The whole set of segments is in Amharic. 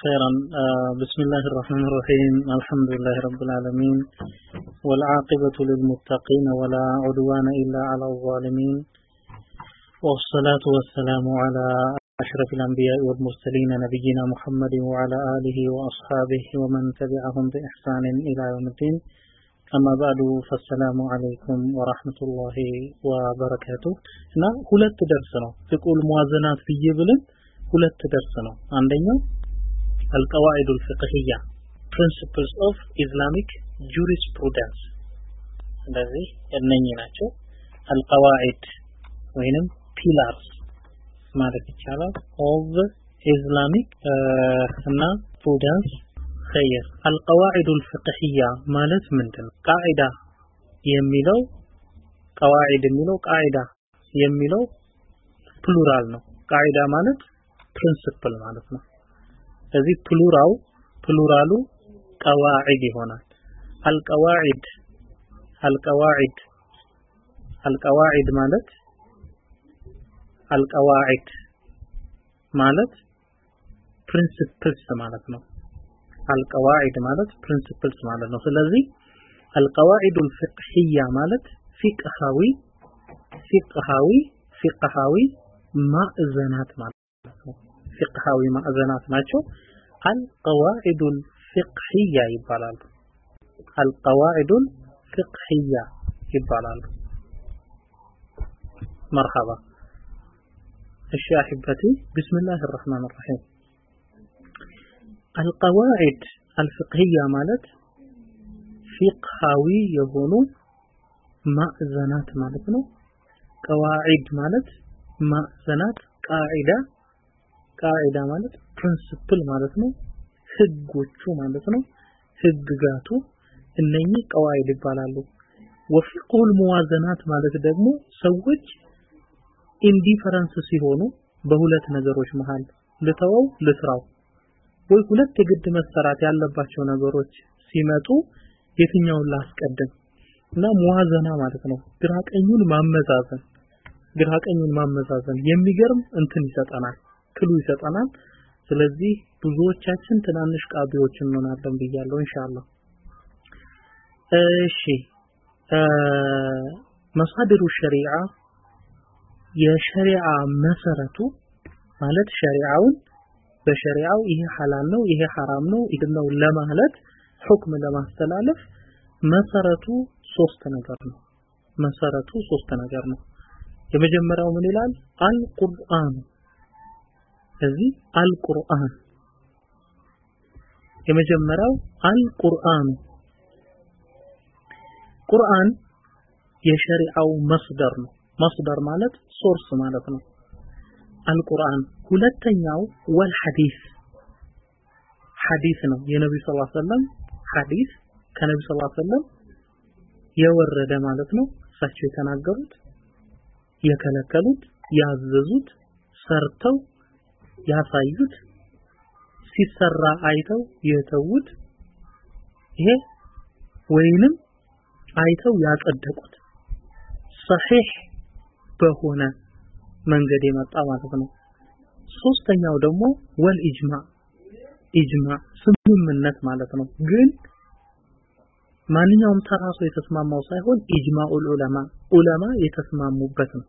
خيرا آه بسم الله الرحمن الرحيم الحمد لله رب العالمين والعاقبة للمتقين ولا عدوان إلا على الظالمين والصلاة والسلام على أشرف الأنبياء والمرسلين نبينا محمد وعلى آله وأصحابه ومن تبعهم بإحسان إلى يوم الدين أما بعد فالسلام عليكم ورحمة الله وبركاته هنا ሁለት ደርስ ነው ፍቁል ሙዋዘናት ብዬ ብለን ሁለት ደርስ ነው አንደኛው القواعد الفقهية principles of Islamic jurisprudence እንደዚህ እነኚህ ናቸው القواعد ወይንም pillars ማለት ይቻላል of Islamic እና prudence خير القواعد الفقهية ማለት ምንድን ቃዒዳ የሚለው ቀዋዒድ የሚለው ቃዒዳ የሚለው ፕሉራል ነው ቃዒዳ ማለት ፕሪንሲፕል ማለት ነው ስለዚህ ፕሉራው ፕሉራሉ ቀዋዒድ ይሆናል አልቀዋዒድ አልቀዋዒድ አልቀዋዒድ ማለት አልቀዋዒድ ማለት ፕሪንሲፕልስ ማለት ነው አልቀዋዒድ ማለት ፕሪንሲፕልስ ማለት ነው ስለዚህ አልቀዋዒድ الفقهية ማለት ፊቅሃዊ ፊቅሃዊ ፊቅሃዊ ማዕዘናት ማለት فقهاوي من أزنات ناتشو القواعد الفقهية يبالال القواعد الفقهية يبالال مرحبا أشياء أحبتي بسم الله الرحمن الرحيم القواعد الفقهية ማለት ፊቅሃዊ የሆኑ ማዕዘናት ማለት ነው قواعد ማለት ማዕዘናት قاعدة قاعدة ማለት principle ማለት ነው። ህጎቹ ማለት ነው። ህግጋቱ እነኚህ قواعد ይባላሉ። وفقه الموازنات ማለት ደግሞ ሰዎች in difference ሲሆኑ በሁለት ነገሮች መሃል ልተወው ልስራው። ወይ ሁለት የግድ መሰራት ያለባቸው ነገሮች ሲመጡ የትኛውን ላስቀድም? እና ሙዋዘና ማለት ነው። ግራ ማመዛዘን ግራ ማመዛዘን የሚገርም እንትን ይሰጠናል ክሉ ይሰጠናል። ስለዚህ ብዙዎቻችን ትናንሽ ቃቢዎች እንሆናለን ብያለሁ ኢንሻአላህ። እሺ መሳድሩ ሸሪዓ የሸሪዓ መሰረቱ ማለት ሸሪዓውን በሸሪዓው ይሄ ሐላል ነው ይሄ ሐራም ነው ይህ ነው ለማለት ሁክም ለማስተላለፍ መሰረቱ ሶስት ነገር ነው። መሰረቱ ሶስት ነገር ነው። የመጀመሪያው ምን ይላል? አልቁርአን ስለዚህ አልቁርአን። የመጀመሪያው አልቁርአን። ቁርአን የሸሪዓው መስደር ነው። መስደር ማለት ሶርስ ማለት ነው። አልቁርአን። ሁለተኛው ወል ሐዲስ ነው። የነብዩ ሰለላሁ ዐለይሂ ሐዲስ ከነብዩ ሰለላሁ ዐለይሂ የወረደ ማለት ነው። እሳቸው የተናገሩት የከለከሉት ያዘዙት ሰርተው ያሳዩት? ሲሰራ አይተው የተዉት? ይሄ ወይንም አይተው ያጸደቁት? ሰሒህ በሆነ መንገድ የመጣ ማለት ነው። ሶስተኛው ደግሞ ወል ኢጅማ ኢጅማ ስምምነት ማለት ነው። ግን ማንኛውም ተራ ሰው የተስማማው ሳይሆን ኢጅማኡል ዑለማ ዑለማ የተስማሙበት ነው።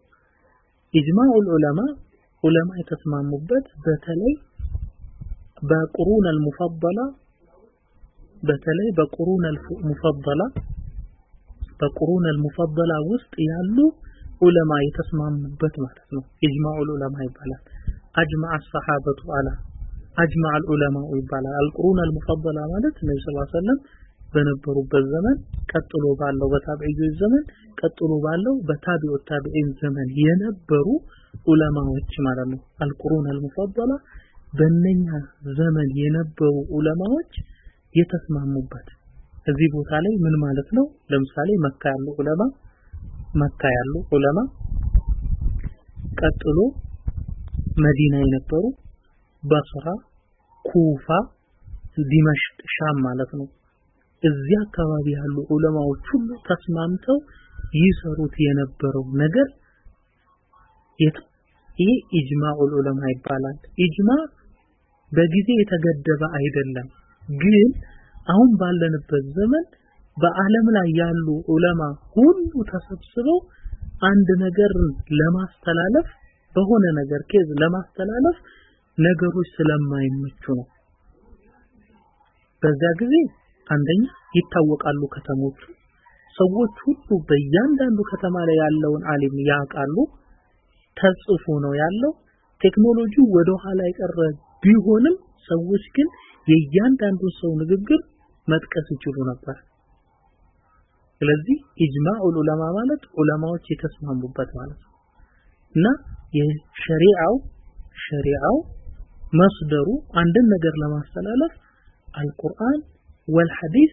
ኢጅማኡል ዑለማ ዑለማ የተስማሙበት በተለይ በቁሩን አልሙፈደላ በተለይ በቁሩን አልሙፈደላ በቁሩን አልሙፈደላ ውስጥ ያሉ ዑለማ የተስማሙበት ማለት ነው። ኢጅማዑል ዑለማ ይባላል። አጅማዕ ሰሓበቱ አላ አጅማዕ ዑለማው ይባላል። አልቁሩን አልሙፈደላ ማለት ነብዩ ሰለላሁ ዐለይሂ በነበሩበት ዘመን ቀጥሎ ባለው በታቢዒዎች ዘመን ቀጥሎ ባለው በታቢዑ ታቢዒን ዘመን የነበሩ ዑለማዎች ማለት ነው። አልቁሩን አልሙፈضላ በእነኛ ዘመን የነበሩ ዑለማዎች የተስማሙበት። እዚህ ቦታ ላይ ምን ማለት ነው? ለምሳሌ መካ ያሉ ዑለማ መካ ያሉ ዑለማ ቀጥሎ መዲና የነበሩ በስራ ኩፋ ዲመሽቅ ሻም ማለት ነው። እዚህ አካባቢ ያሉ ዑለማዎች ሁሉ ተስማምተው ይሰሩት የነበረው ነገር ይህ إجماع العلماء ይባላል። إجماع በጊዜ የተገደበ አይደለም። ግን አሁን ባለንበት ዘመን በአለም ላይ ያሉ ዑለማ ሁሉ ተሰብስበው አንድ ነገር ለማስተላለፍ በሆነ ነገር case ለማስተላለፍ ነገሮች ስለማይመቹ ነው። በዛ ጊዜ አንደኛ ይታወቃሉ ከተሞቹ። ሰዎች ሁሉ በእያንዳንዱ ከተማ ላይ ያለውን አሊም ያውቃሉ ተጽፎ ነው ያለው። ቴክኖሎጂው ወደ ኋላ የቀረ ቢሆንም ሰዎች ግን የእያንዳንዱ ሰው ንግግር መጥቀስ ይችሉ ነበር። ስለዚህ ኢጅማዑል ዑለማ ማለት ዑለማዎች የተስማሙበት ማለት ነው። እና የሸሪዓው ሸሪዓው مصدره አንድን ነገር ለማስተላለፍ القرآن والحديث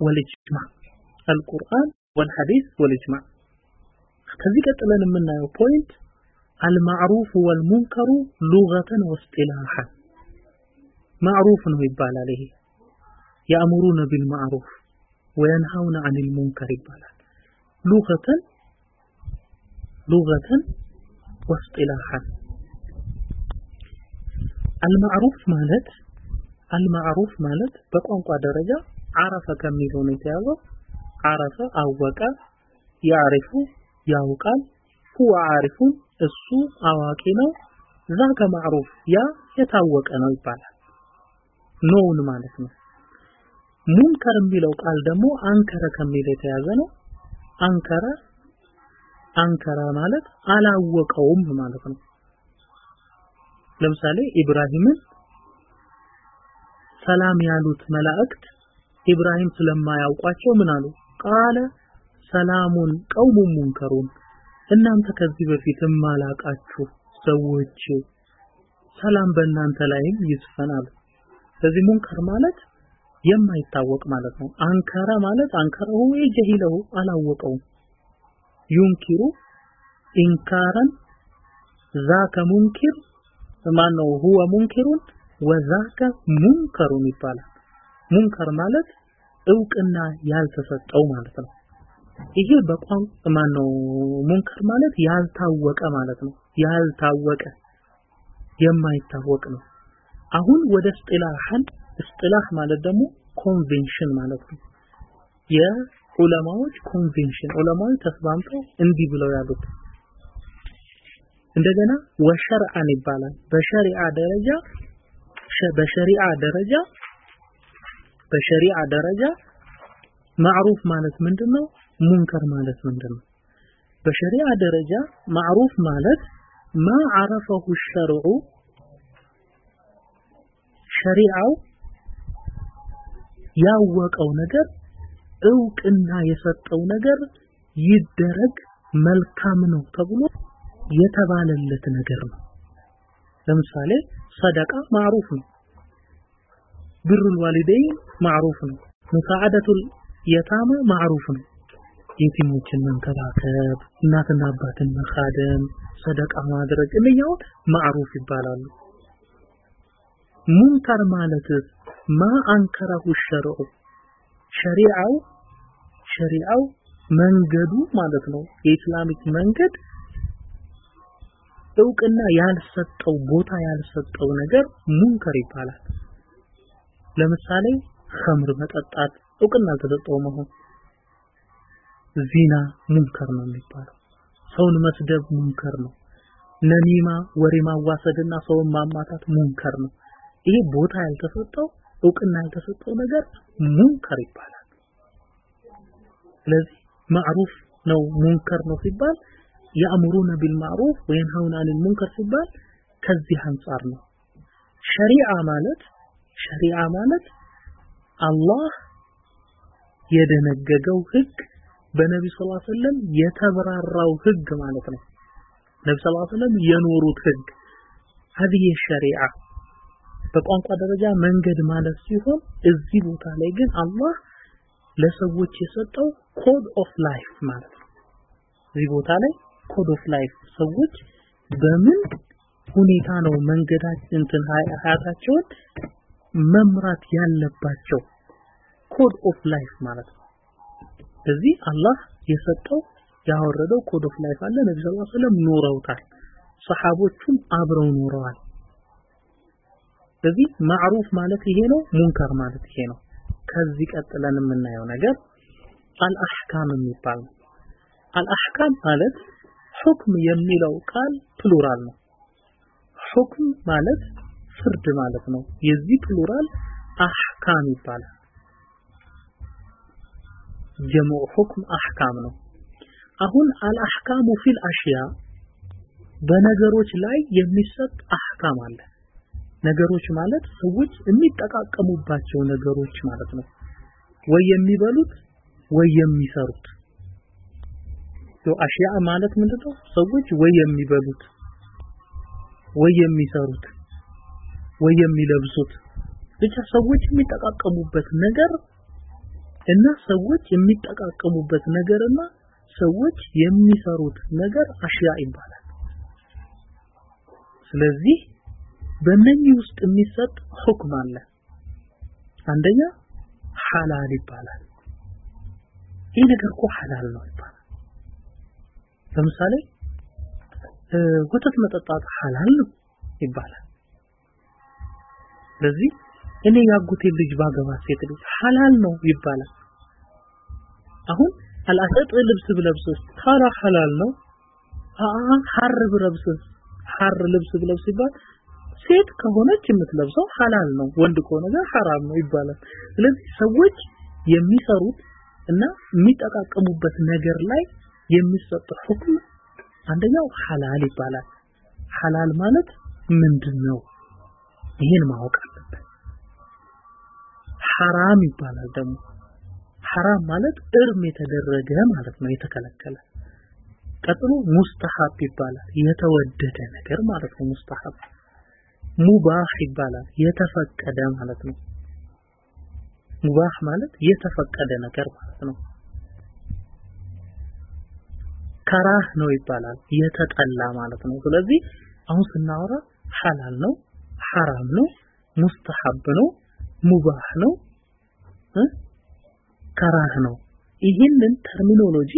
والإجماع القرآن والحديث والإجماع ከዚህ ቀጥለን የምናየው point المعروف والمنكر لغة واصطلاحا معروف ነው ይባላል ይሄ። يأمرون بالمعروف وينهون عن المنكر ይባላል። لغة ሉገተን ወስጢላሃን አልማዕሩፍ ማለት አልማዕሩፍ ማለት በቋንቋ ደረጃ አረፈ ከሚለው ነው የተያዘው አረፈ አወቀ ያዕሪፉ ያውቃል? ሁወ አሪፉን እሱ አዋቂ ነው። ዛከ ማዕሩፍ ያ የታወቀ ነው ይባላል። ኖውን ማለት ነው። ሙንከር የሚለው ቃል ደግሞ አንከረ ከሚል የተያዘ ነው። አንከረ አንከረ ማለት አላወቀውም ማለት ነው። ለምሳሌ ኢብራሂምን ሰላም ያሉት መላእክት ኢብራሂም ስለማያውቋቸው ምን አሉ? ቃለ ሰላሙን ቀውሙን ሙንከሩን። እናንተ ከዚህ በፊት የማላቃችሁ ሰዎች። ሰላም በእናንተ ላይም ይስፈናል ስለዚህ منكر ማለት የማይታወቅ ማለት ነው። أنكر ማለት أنكره أي جهله አላወቀውም። ينكر إنكارا ذاك منكر ማነው? هو منكر وذاك منكر ይባላል። منكر ማለት እውቅና ያልተሰጠው ማለት ነው ይሄ በቋንቋ ማነው? منكر ማለት ያልታወቀ ማለት ነው። ያልታወቀ የማይታወቅ ነው። አሁን ወደ እስጢላህ ማለት ደግሞ ኮንቬንሽን ማለት ነው። የዑለማዎች ኮንቬንሽን ዑለማዎች ተስማምተው እንዲህ ብለው ያሉት። እንደገና ወሸርዓን ይባላል። በሸሪዓ ደረጃ በሸሪዓ ደረጃ በሸሪዓ ደረጃ ማዕሩፍ ማለት ምንድነው ሙንከር ማለት ምንድነው? በሸሪዓ ደረጃ ማዕሩፍ ማለት ማ አረፈሁ ሸርዑ ሸሪዓው ያወቀው ነገር እውቅና የሰጠው ነገር ይደረግ መልካም ነው ተብሎ የተባለለት ነገር ነው። ለምሳሌ ሰደቃ ማዕሩፍ ነው። بر الوالدين معروف ነው። مساعدة اليتامى معروف ነው የቲሞችን መንከባከብ እናትና አባትን መካደም ሰደቃ ማድረግ እነኛው معروف ይባላሉ። منكر ማለት ما أنكره الشرع ሸሪዓው ሸሪዓው መንገዱ ማለት ነው። የ Islamic መንገድ እውቅና ያልሰጠው ቦታ ያልሰጠው ነገር ሙንከር ይባላል። ለምሳሌ ኸምር መጠጣት እውቅና ያልተሰጠው መሆን ዚና ሙንከር ነው የሚባለው። ሰውን መስደብ ሙንከር ነው። ነሚማ ወሬ ማዋሰድና ሰውን ማማታት ሙንከር ነው። ይሄ ቦታ ያልተሰጠው እውቅና ያልተሰጠው ነገር ሙንከር ይባላል። ስለዚህ ማዕሩፍ ነው ሙንከር ነው ሲባል يأمرون بالمعروف وينهون عن المنكر ሲባል ከዚህ አንጻር ነው። ሸሪዓ ማለት ሸሪዓ ማለት አላህ የደነገገው ህግ በነቢ صلى الله عليه وسلم የተብራራው ህግ ማለት ነው። ነቢ صلى الله عليه وسلم የኖሩት ህግ ሀዲየ ሸሪዓ በቋንቋ ደረጃ መንገድ ማለት ሲሆን እዚህ ቦታ ላይ ግን አላህ ለሰዎች የሰጠው code of life ማለት ነው። እዚህ ቦታ ላይ code of life ሰዎች በምን ሁኔታ ነው መንገዳችን እንትን ሀያታቸውን መምራት ያለባቸው code of life ማለት ነው። ስለዚህ አላህ የሰጠው ያወረደው code of life አለ። ነብዩ صلى الله عليه وسلم ኖረውታል ሰሃቦቹም አብረው ኖረዋል ስለዚህ ማዕሩፍ ማለት ይሄ ነው ሙንከር ማለት ይሄ ነው። ከዚህ ቀጥለን የምናየው ነገር الأحكام የሚባል ነው። الأحكام ማለት ሁክም የሚለው ቃል plural ነው። ሁክም ማለት ፍርድ ማለት ነው። የዚህ plural አህካም ይባላል جمع حكم አህካም ነው። አሁን الأحكام في الأشياء በነገሮች ላይ የሚሰጥ አህካም አለ። ነገሮች ማለት ሰዎች የሚጠቃቀሙባቸው ነገሮች ማለት ነው። ወይ የሚበሉት ወይ የሚሰሩት። አሽያ ማለት ምንድነው? ሰዎች ወይ የሚበሉት ወይ የሚሰሩት ወይ የሚለብሱት። ብቻ ሰዎች የሚጠቃቀሙበት ነገር እና ሰዎች የሚጠቃቀሙበት ነገርና ሰዎች የሚሰሩት ነገር አሽያ ይባላል። ስለዚህ በእነኚህ ውስጥ የሚሰጥ ሁክም አለ። አንደኛ ሐላል ይባላል። ይህ ነገር እኮ ሐላል ነው ይባላል። ለምሳሌ ወተት መጠጣት ሐላል ነው ይባላል። ስለዚህ እኔ ያጎቴ ልጅ ባገባ ሴት ልጅ ሐላል ነው ይባላል። አሁን አልአሰጥ ልብስ ብለብስስ ታራ ሐላል ነው። አአ ሐር ብለብስስ ሐር ልብስ ብለብስ ይባል ሴት ከሆነች የምትለብሰው ሐላል ነው ወንድ ከሆነ ግን ሐራም ነው ይባላል። ስለዚህ ሰዎች የሚሰሩት እና የሚጠቃቀሙበት ነገር ላይ የሚሰጥ ሁክም አንደኛው ሐላል ይባላል። ሐላል ማለት ምንድን ነው ይህን ማወቅ ሐራም ይባላል ደግሞ። ሐራም ማለት እርም የተደረገ ማለት ነው የተከለከለ። ቀጥሎ ሙስተሐብ ይባላል የተወደደ ነገር ማለት ነው። ሙስተሐብ ሙባህ ይባላል የተፈቀደ ማለት ነው። ሙባህ ማለት የተፈቀደ ነገር ማለት ነው። ከራህ ነው ይባላል የተጠላ ማለት ነው። ስለዚህ አሁን ስናወራ ሐላል ነው ሐራም ነው ሙስተሐብ ነው ሙባህ ነው? ከራህ ነው። ይህንን terminology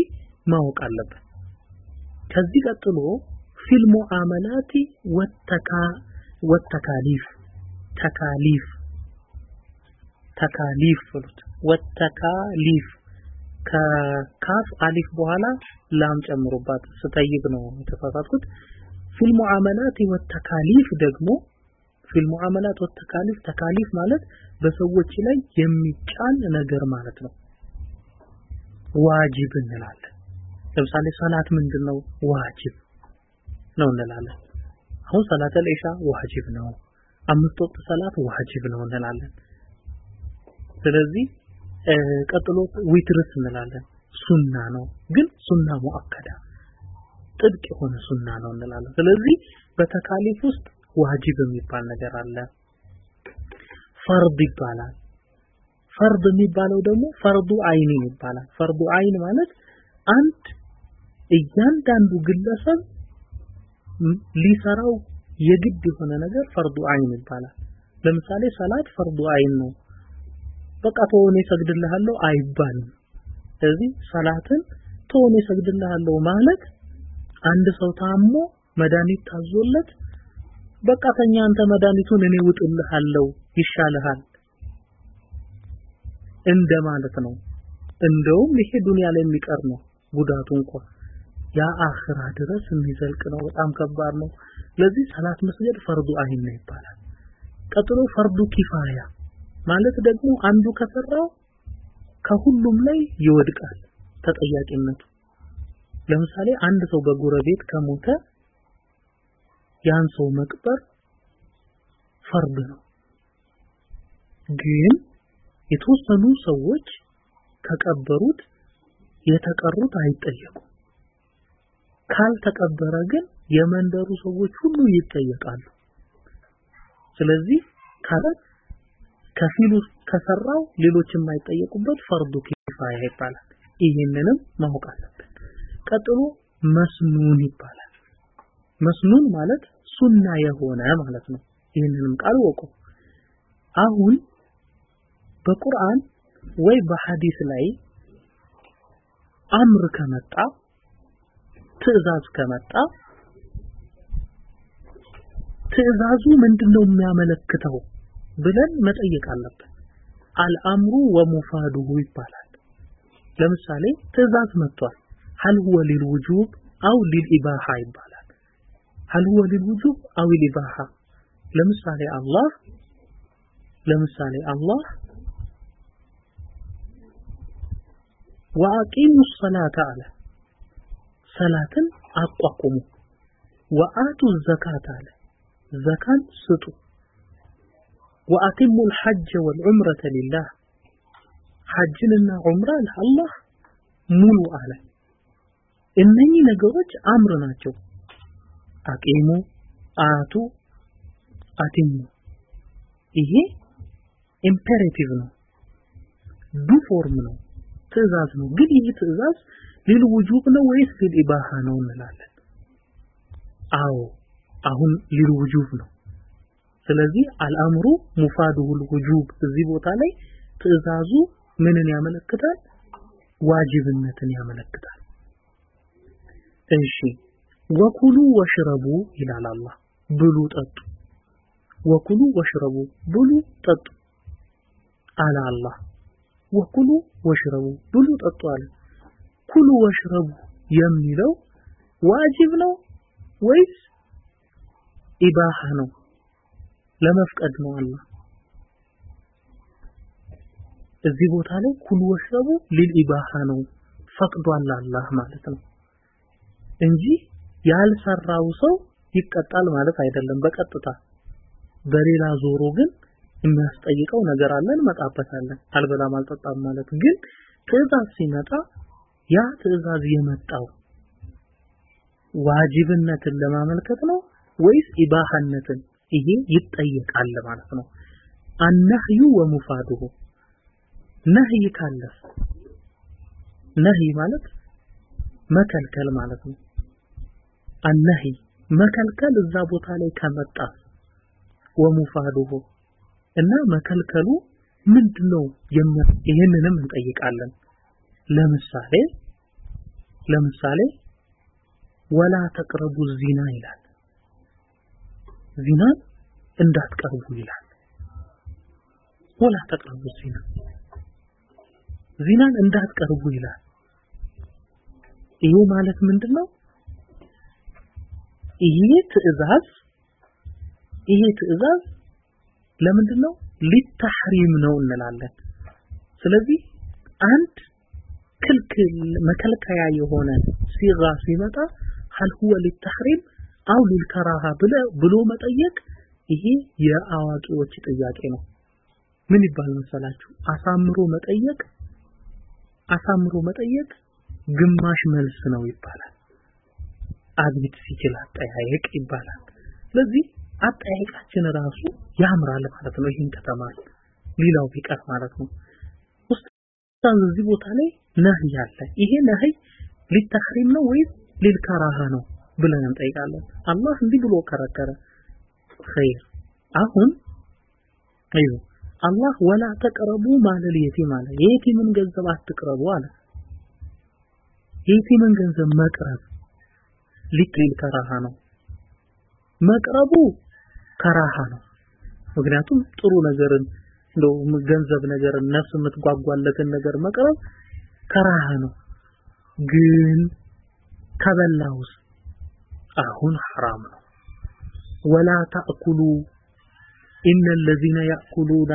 ማወቅ አለበት ከዚህ ቀጥሎ في المعاملات والتكا والتكاليف تكاليف تكاليف ብሉት والتكاليف ከካፍ አሊፍ በኋላ ላም ጨምሩባት ስተይብ ነው የተሳሳትኩት። في المعاملات والتكاليف ደግሞ في المعاملات والتكاليف تكاليف ማለት በሰዎች ላይ የሚጫን ነገር ማለት ነው። ዋጅብ እንላለን። ለምሳሌ ሰላት ምንድነው? ዋጅብ ነው እንላለን። አሁን ሰላት አልኢሻ ዋጅብ ነው። አምስት ወቅት ሰላት ዋጅብ ነው እንላለን። ስለዚህ ቀጥሎ ዊትርስ እንላለን። ሱና ነው። ግን ሱና ሙአከዳ ጥብቅ የሆነ ሱና ነው እንላለን። ስለዚህ በተካሊፍ ውስጥ ዋጅብ የሚባል ነገር አለ። ፈርድ ይባላል። ፈርድ የሚባለው ደግሞ ፈርዱ አይን ይባላል። ፈርዱ አይን ማለት አንድ እያንዳንዱ ግለሰብ ሊሰራው የግድ የሆነ ነገር ፈርዱ አይን ይባላል። ለምሳሌ ሰላት ፈርዱ አይን ነው። በቃ ተወኔ ሰግድልሃለሁ አይባልም። ስለዚህ ሰላትን ተወኔ ሰግድልሃለሁ ማለት አንድ ሰው ታሞ መድኃኒት ታዞለት በቃ ተኛ አንተ መድኃኒቱን እኔ ውጥልሃለሁ ይሻልሃል እንደ ማለት ነው። እንደውም ይሄ ዱንያ ላይ የሚቀር ነው ጉዳቱ እንኳን ያ አኺራ ድረስ የሚዘልቅ ነው። በጣም ከባድ ነው። ስለዚህ ሰላት መስገድ ፈርዱ አይን ይባላል። ቀጥሎ ፈርዱ ኪፋያ ማለት ደግሞ አንዱ ከሰራው ከሁሉም ላይ ይወድቃል ተጠያቂነቱ። ለምሳሌ አንድ ሰው በጎረቤት ከሞተ ያን ሰው መቅበር ፈርድ ነው። ግን የተወሰኑ ሰዎች ከቀበሩት የተቀሩት አይጠየቁም። ካልተቀበረ ግን የመንደሩ ሰዎች ሁሉ ይጠየቃሉ። ስለዚህ ካለ ከፊሉ ከሰራው ሌሎች የማይጠየቁበት ፈርዱ ኪፋያ ይባላል። ይህንንም ማወቅ አለብን። ቀጥሎ መስኑን ይባላል። መስኑን ማለት ሱና የሆነ ማለት ነው ይህንንም ቃል ወቁ አሁን በቁርአን ወይ በሐዲስ ላይ አምር ከመጣ ትዕዛዝ ከመጣ ትዕዛዙ ምንድነው የሚያመለክተው ብለን መጠየቅ አለብን። አልአምሩ ወሙፋዱሁ ይባላል። ለምሳሌ ትዕዛዝ መጥቷል። ሀል ሁወ ሊልውጁብ አው ሊልኢባሃ ይባላል። ሀል ሁወ ሊልውጁብ አው ሊልኢባሃ ለምሳሌ አላህ ለምሳሌ አላህ ወአቂሙ ሰላተ አለ ሰላትን አቋቁሙ ወአቱ ዘካት አለ ዘካን ስጡ ወአቲሙ الحج والعمرة لله ሐጅንና ዑምራ ለአላህ ሙሉ አለ እነኚህ ነገሮች አምር ናቸው أقيموا آتوا أتموا። ይሄ imperative ነው። do form ነው። ትዕዛዝ ነው። ግን ይህ ትዕዛዝ للوجوب ነው ወይስ للإباحة ነው እንላለን? አዎ አሁን للوجوب ነው። ስለዚህ الأمر مفاده الوجوب። እዚህ ቦታ ላይ ትዕዛዙ ምንን ያመለክታል? ዋጅብነትን ያመለክታል። እሺ وكلوا واشربوا ይላል አላህ። ብሉ ጠጡ። ወኩሉ ወሽረቡ ብሉ ጠጡ አለ አላህ። ወኩሉ ወሽረቡ ብሉ ጠጡ አለ። ኩሉ ወሽረቡ የሚለው ዋጅብ ነው ወይስ ኢባሃ ነው? ለመፍቀድ ነው አላህ። እዚህ ቦታ ላይ ኩሉ ወሽረቡ ሊል ኢባሃ ነው ፈቅዷል አላህ ማለት ነው እንጂ ያልሰራው ሰው ይቀጣል ማለት አይደለም በቀጥታ። በሌላ ዞሮ ግን የሚያስጠይቀው ነገር አለ እንመጣበታለን። አልበላም አልጠጣም ማለት ግን ትዕዛዝ ሲመጣ ያ ትዕዛዝ የመጣው ዋጅብነትን ለማመልከት ነው ወይስ ኢባሃነትን? ይሄ ይጠየቃል ማለት ነው። አነህዩ ወሙፋዱሁ ነህይ ካለስ ነህይ ማለት መከልከል ማለት ነው አነህይ መከልከል እዛ ቦታ ላይ ከመጣ ወሙፋዱሁ እና መከልከሉ ምንድነው ይህንንም እንጠይቃለን። ለምሳሌ ለምሳሌ ወላ ተቅረቡ ዚና ይላል። ዚናን እንዳትቀርቡ ይላል። ወላ ተቅረቡ ዚና ዚናን እንዳትቀርቡ ይላል። ይሄ ማለት ምንድነው ይሄ ትዕዛዝ ይሄ ትዕዛዝ ለምንድን ነው ሊተሕሪም ነው እንላለን ስለዚህ አንድ ክልክል መከልከያ የሆነ ሲጋ ሲመጣ هل هو للتحريم አው ሊልከራሃ ብሎ መጠየቅ ይሄ የአዋቂዎች ጥያቄ ነው ምን ይባል መሰላችሁ አሳምሮ መጠየቅ አሳምሮ መጠየቅ ግማሽ መልስ ነው ይባላል አግቢት ሲችል አጠያየቅ ይባላል። ስለዚህ አጠያየቃችን ራሱ ያምራል ማለት ነው ይህን ከተማር ሌላው ቢቀር ማለት ነው። ኡስታዝ እዚህ ቦታ ላይ ነህይ አለ። ይሄ ነህይ ሊተህሪም ነው ወይስ ሊልከራሃ ነው ብለን እንጠይቃለን። አላህ እንዲህ ብሎ ከረከረ ኸይር አሁን አዩ አላህ ወላ ተቅረቡ ማለል የቲም አለ። የየቲምን ገንዘብ አትቅረቡ አለ። የየቲምን ገንዘብ መቅረብ ሊትሪል ከራሃ ነው መቅረቡ ከራሃ ነው ምክንያቱም ጥሩ ነገርን እንደው ገንዘብ ነገርን ነፍስ የምትጓጓለትን ነገር መቅረብ ከራሃ ነው ግን ከበላውስ አሁን ሐራም ነው ወላ ተአኩሉ ኢነ الذين يأكلون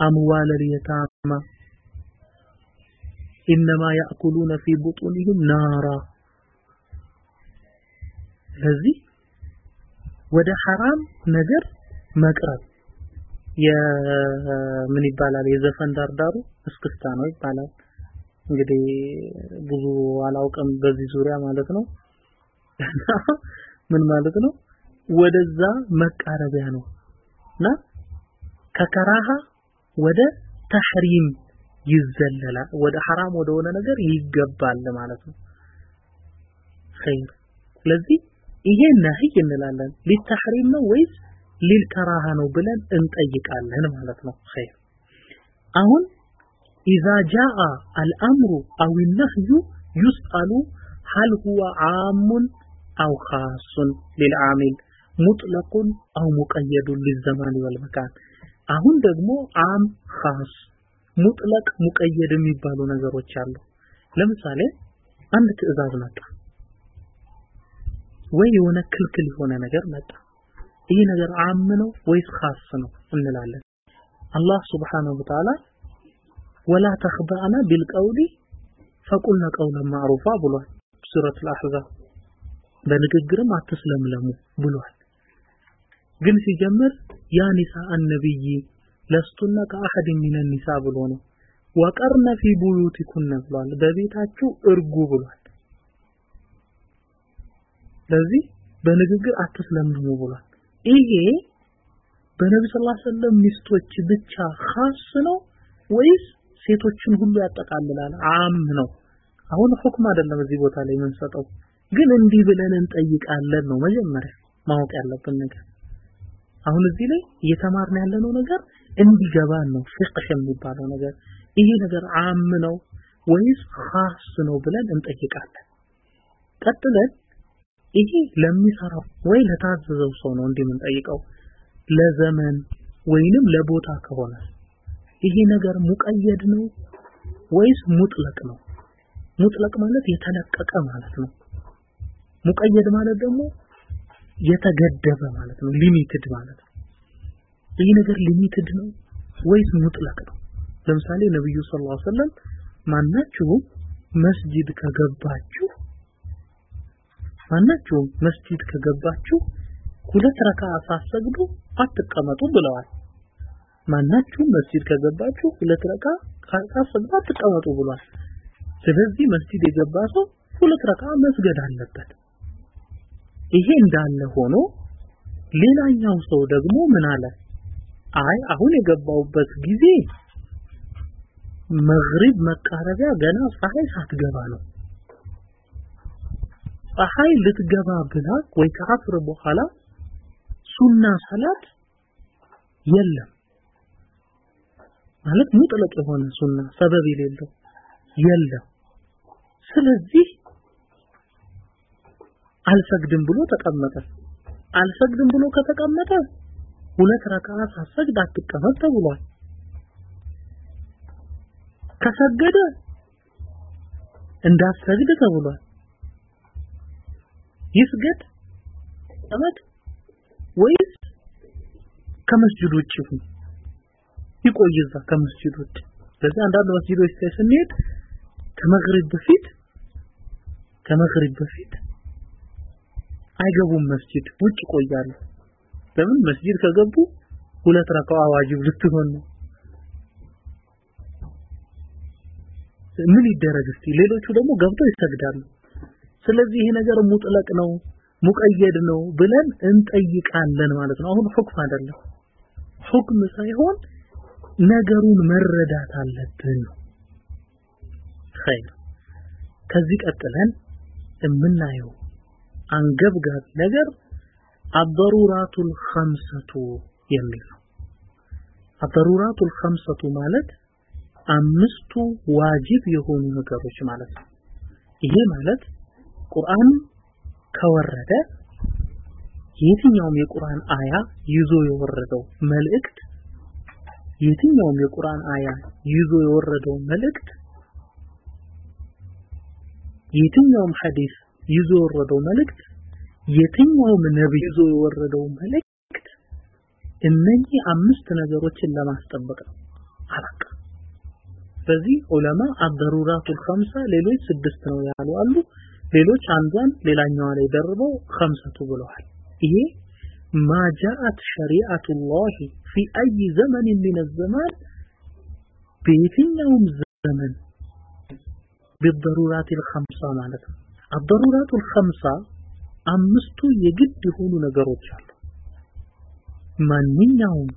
أموال اليتامى إنما يأكلون في بطونهم نارا ስለዚህ ወደ ሐራም ነገር መቅረብ። የምን ይባላል? የዘፈን ዳርዳሩ እስክስታ ነው ይባላል። እንግዲህ ብዙ አላውቅም በዚህ ዙሪያ ማለት ነው። ምን ማለት ነው? ወደዛ መቃረቢያ ነው። እና ከከራሃ ወደ ተህሪም ይዘለላል። ወደ ሐራም ወደ ሆነ ነገር ይገባል ማለት ነው። ኸይር። ስለዚህ ይሄ ነህይ እንላለን። ሊተሕሪም ነው ወይስ ሊልከራሃ ነው ብለን እንጠይቃለን ማለት ነው? ኸይር። አሁን ኢዛ ጃአ አልአምሩ አው ነህዩ ዩስአሉ ሀል ሁወ ዓሙን አው ኻሱን ሊልዓሚል ሙጥለቁን አው ሙቀየዱን ሊዘማን ወልመካን። አሁን ደግሞ አም ኻስ ሙጥለቅ ሙቀየድ የሚባሉ ነገሮች አሉ። ለምሳሌ አንድ ትዕዛዝ መጣ። ወይ የሆነ ክልክል የሆነ ነገር መጣ። ይህ ነገር አም ነው ወይስ ኻስ ነው እንላለን። አላህ ስብሓንሁ ወተዓላ ወላ ተኽበአና ቢልቀውሊ ፈቁልነ ቀውለን ማዕሩፋ ብሏል። ሱረት አልአሕዛብ በንግግርም አትስለምለሙ ብሏል። ግን ሲጀምር ያ ኒሳ አነቢይ ለስቱነ ከአሐድ ሚነ ኒሳ ብሎ ነው። ወቀርነ ፊ ቡዩቲኩነ ብሏል። በቤታችሁ እርጉ ብሏል ስለዚህ በንግግር አትስለምልሙ ብሏል። ይሄ በነቢ ስ ሰለም ሚስቶች ብቻ خاص ነው ወይስ ሴቶችን ሁሉ ያጠቃልላል? عام ነው። አሁን ሁክም አይደለም እዚህ ቦታ ላይ የምንሰጠው። ግን እንዲህ ብለን እንጠይቃለን ነው መጀመሪያ ማወቅ ያለብን ነገር። አሁን እዚህ ላይ እየተማርን ያለነው ነገር እንዲገባን ነው። ፍቅህ የሚባለው ነገር ይሄ ነገር عام ነው ወይስ ኻስ ነው ብለን እንጠይቃለን። ቀጥለን ይሄ ለሚሰራው ወይ ለታዘዘው ሰው ነው እንዲህ የምንጠይቀው? ለዘመን ወይንም ለቦታ ከሆነ። ይሄ ነገር ሙቀየድ ነው ወይስ ሙጥለቅ ነው? ሙጥለቅ ማለት የተለቀቀ ማለት ነው። ሙቀየድ ማለት ደግሞ የተገደበ ማለት ነው ሊሚትድ ማለት ነው። ይህ ነገር ሊሚትድ ነው ወይስ ሙጥለቅ ነው? ለምሳሌ ነብዩ ሰለላሁ ዐለይሂ ወሰለም ማናችሁም መስጂድ ከገባችሁ ማናችሁም መስጂድ ከገባችሁ ሁለት ረካ ሳትሰግዱ አትቀመጡ ብለዋል። ማናችሁም መስጂድ ከገባችሁ ሁለት ረካ ሳትሰግዱ አትቀመጡ ብሏል። ስለዚህ መስጂድ የገባ ሰው ሁለት ረካ መስገድ አለበት። ይሄ እንዳለ ሆኖ ሌላኛው ሰው ደግሞ ምን አለ? አይ አሁን የገባውበት ጊዜ መግሪብ መቃረቢያ ገና ፀሐይ ሳትገባ ነው ፀሐይ ልትገባ ብላ ወይ ከአስር በኋላ ሱና ሰላት የለም። ማለት ሙጥለቅ የሆነ ሱና ሰበብ የሌለው የለም። ስለዚህ አልሰግድም ብሎ ተቀመጠ። አልሰግድም ብሎ ከተቀመጠ ሁለት ረካ ሳትሰግድ አትቀመጥ ተብሏል። ከሰገደ እንዳትሰግድ ተብሏል ይስገድ? ተመድ ወይስ ከመስጂድ ውጭ ይሁን ይቆይ እዛ ከመስጂድ ውጭ። ስለዚህ አንዳንድ መስጂዶች ስንሄድ ከመግሪብ በፊት ከመግሪብ በፊት አይገቡም መስጂድ ውጭ ይቆያሉ። ለምን? መስጂድ ከገቡ ሁለት ረካዓ ዋጅብ ልትሆን ነው። ምን ይደረግ እስቲ ሌሎቹ ደግሞ ገብተው ይሰግዳሉ ስለዚህ ይሄ ነገር ሙጥለቅ ነው ሙቀየድ ነው ብለን እንጠይቃለን ማለት ነው። አሁን ሁክም አይደለም። ሁክም ሳይሆን ነገሩን መረዳት አለብን። ኸይር። ከዚህ ቀጥለን የምናየው አንገብጋቢ ነገር አበሩራቱል ኸምሰቱ የሚል ነው። አበሩራቱል ኸምሰቱ ማለት አምስቱ ዋጅብ የሆኑ ነገሮች ማለት ነው። ይሄ ማለት ቁርአን ከወረደ የትኛውም የቁርአን አያ ይዞ የወረደው መልእክት የትኛውም የቁርአን አያ ይዞ የወረደው መልእክት የትኛውም ሐዲስ ይዞ የወረደው መልእክት የትኛውም ነብይ ይዞ የወረደው መልእክት እነኚህ አምስት ነገሮችን ለማስጠበቅ ነው። አላቀ ስለዚህ ዑለማ አበሩራቱል ኸምሳ ሌሎች ስድስት ነው ያሉ አሉ ሌሎች አንዷን ሌላኛዋ ላይ ደርበው ኸምሰቱ ብለዋል ይሄ ما جاءت شريعة الله في أي زمن من الزمان بيتنيوم زمن بالضرورات الخمسة معناتها الضرورات الخمسة አምስቱ የግድ የሆኑ ነገሮች አሉ ማንኛውም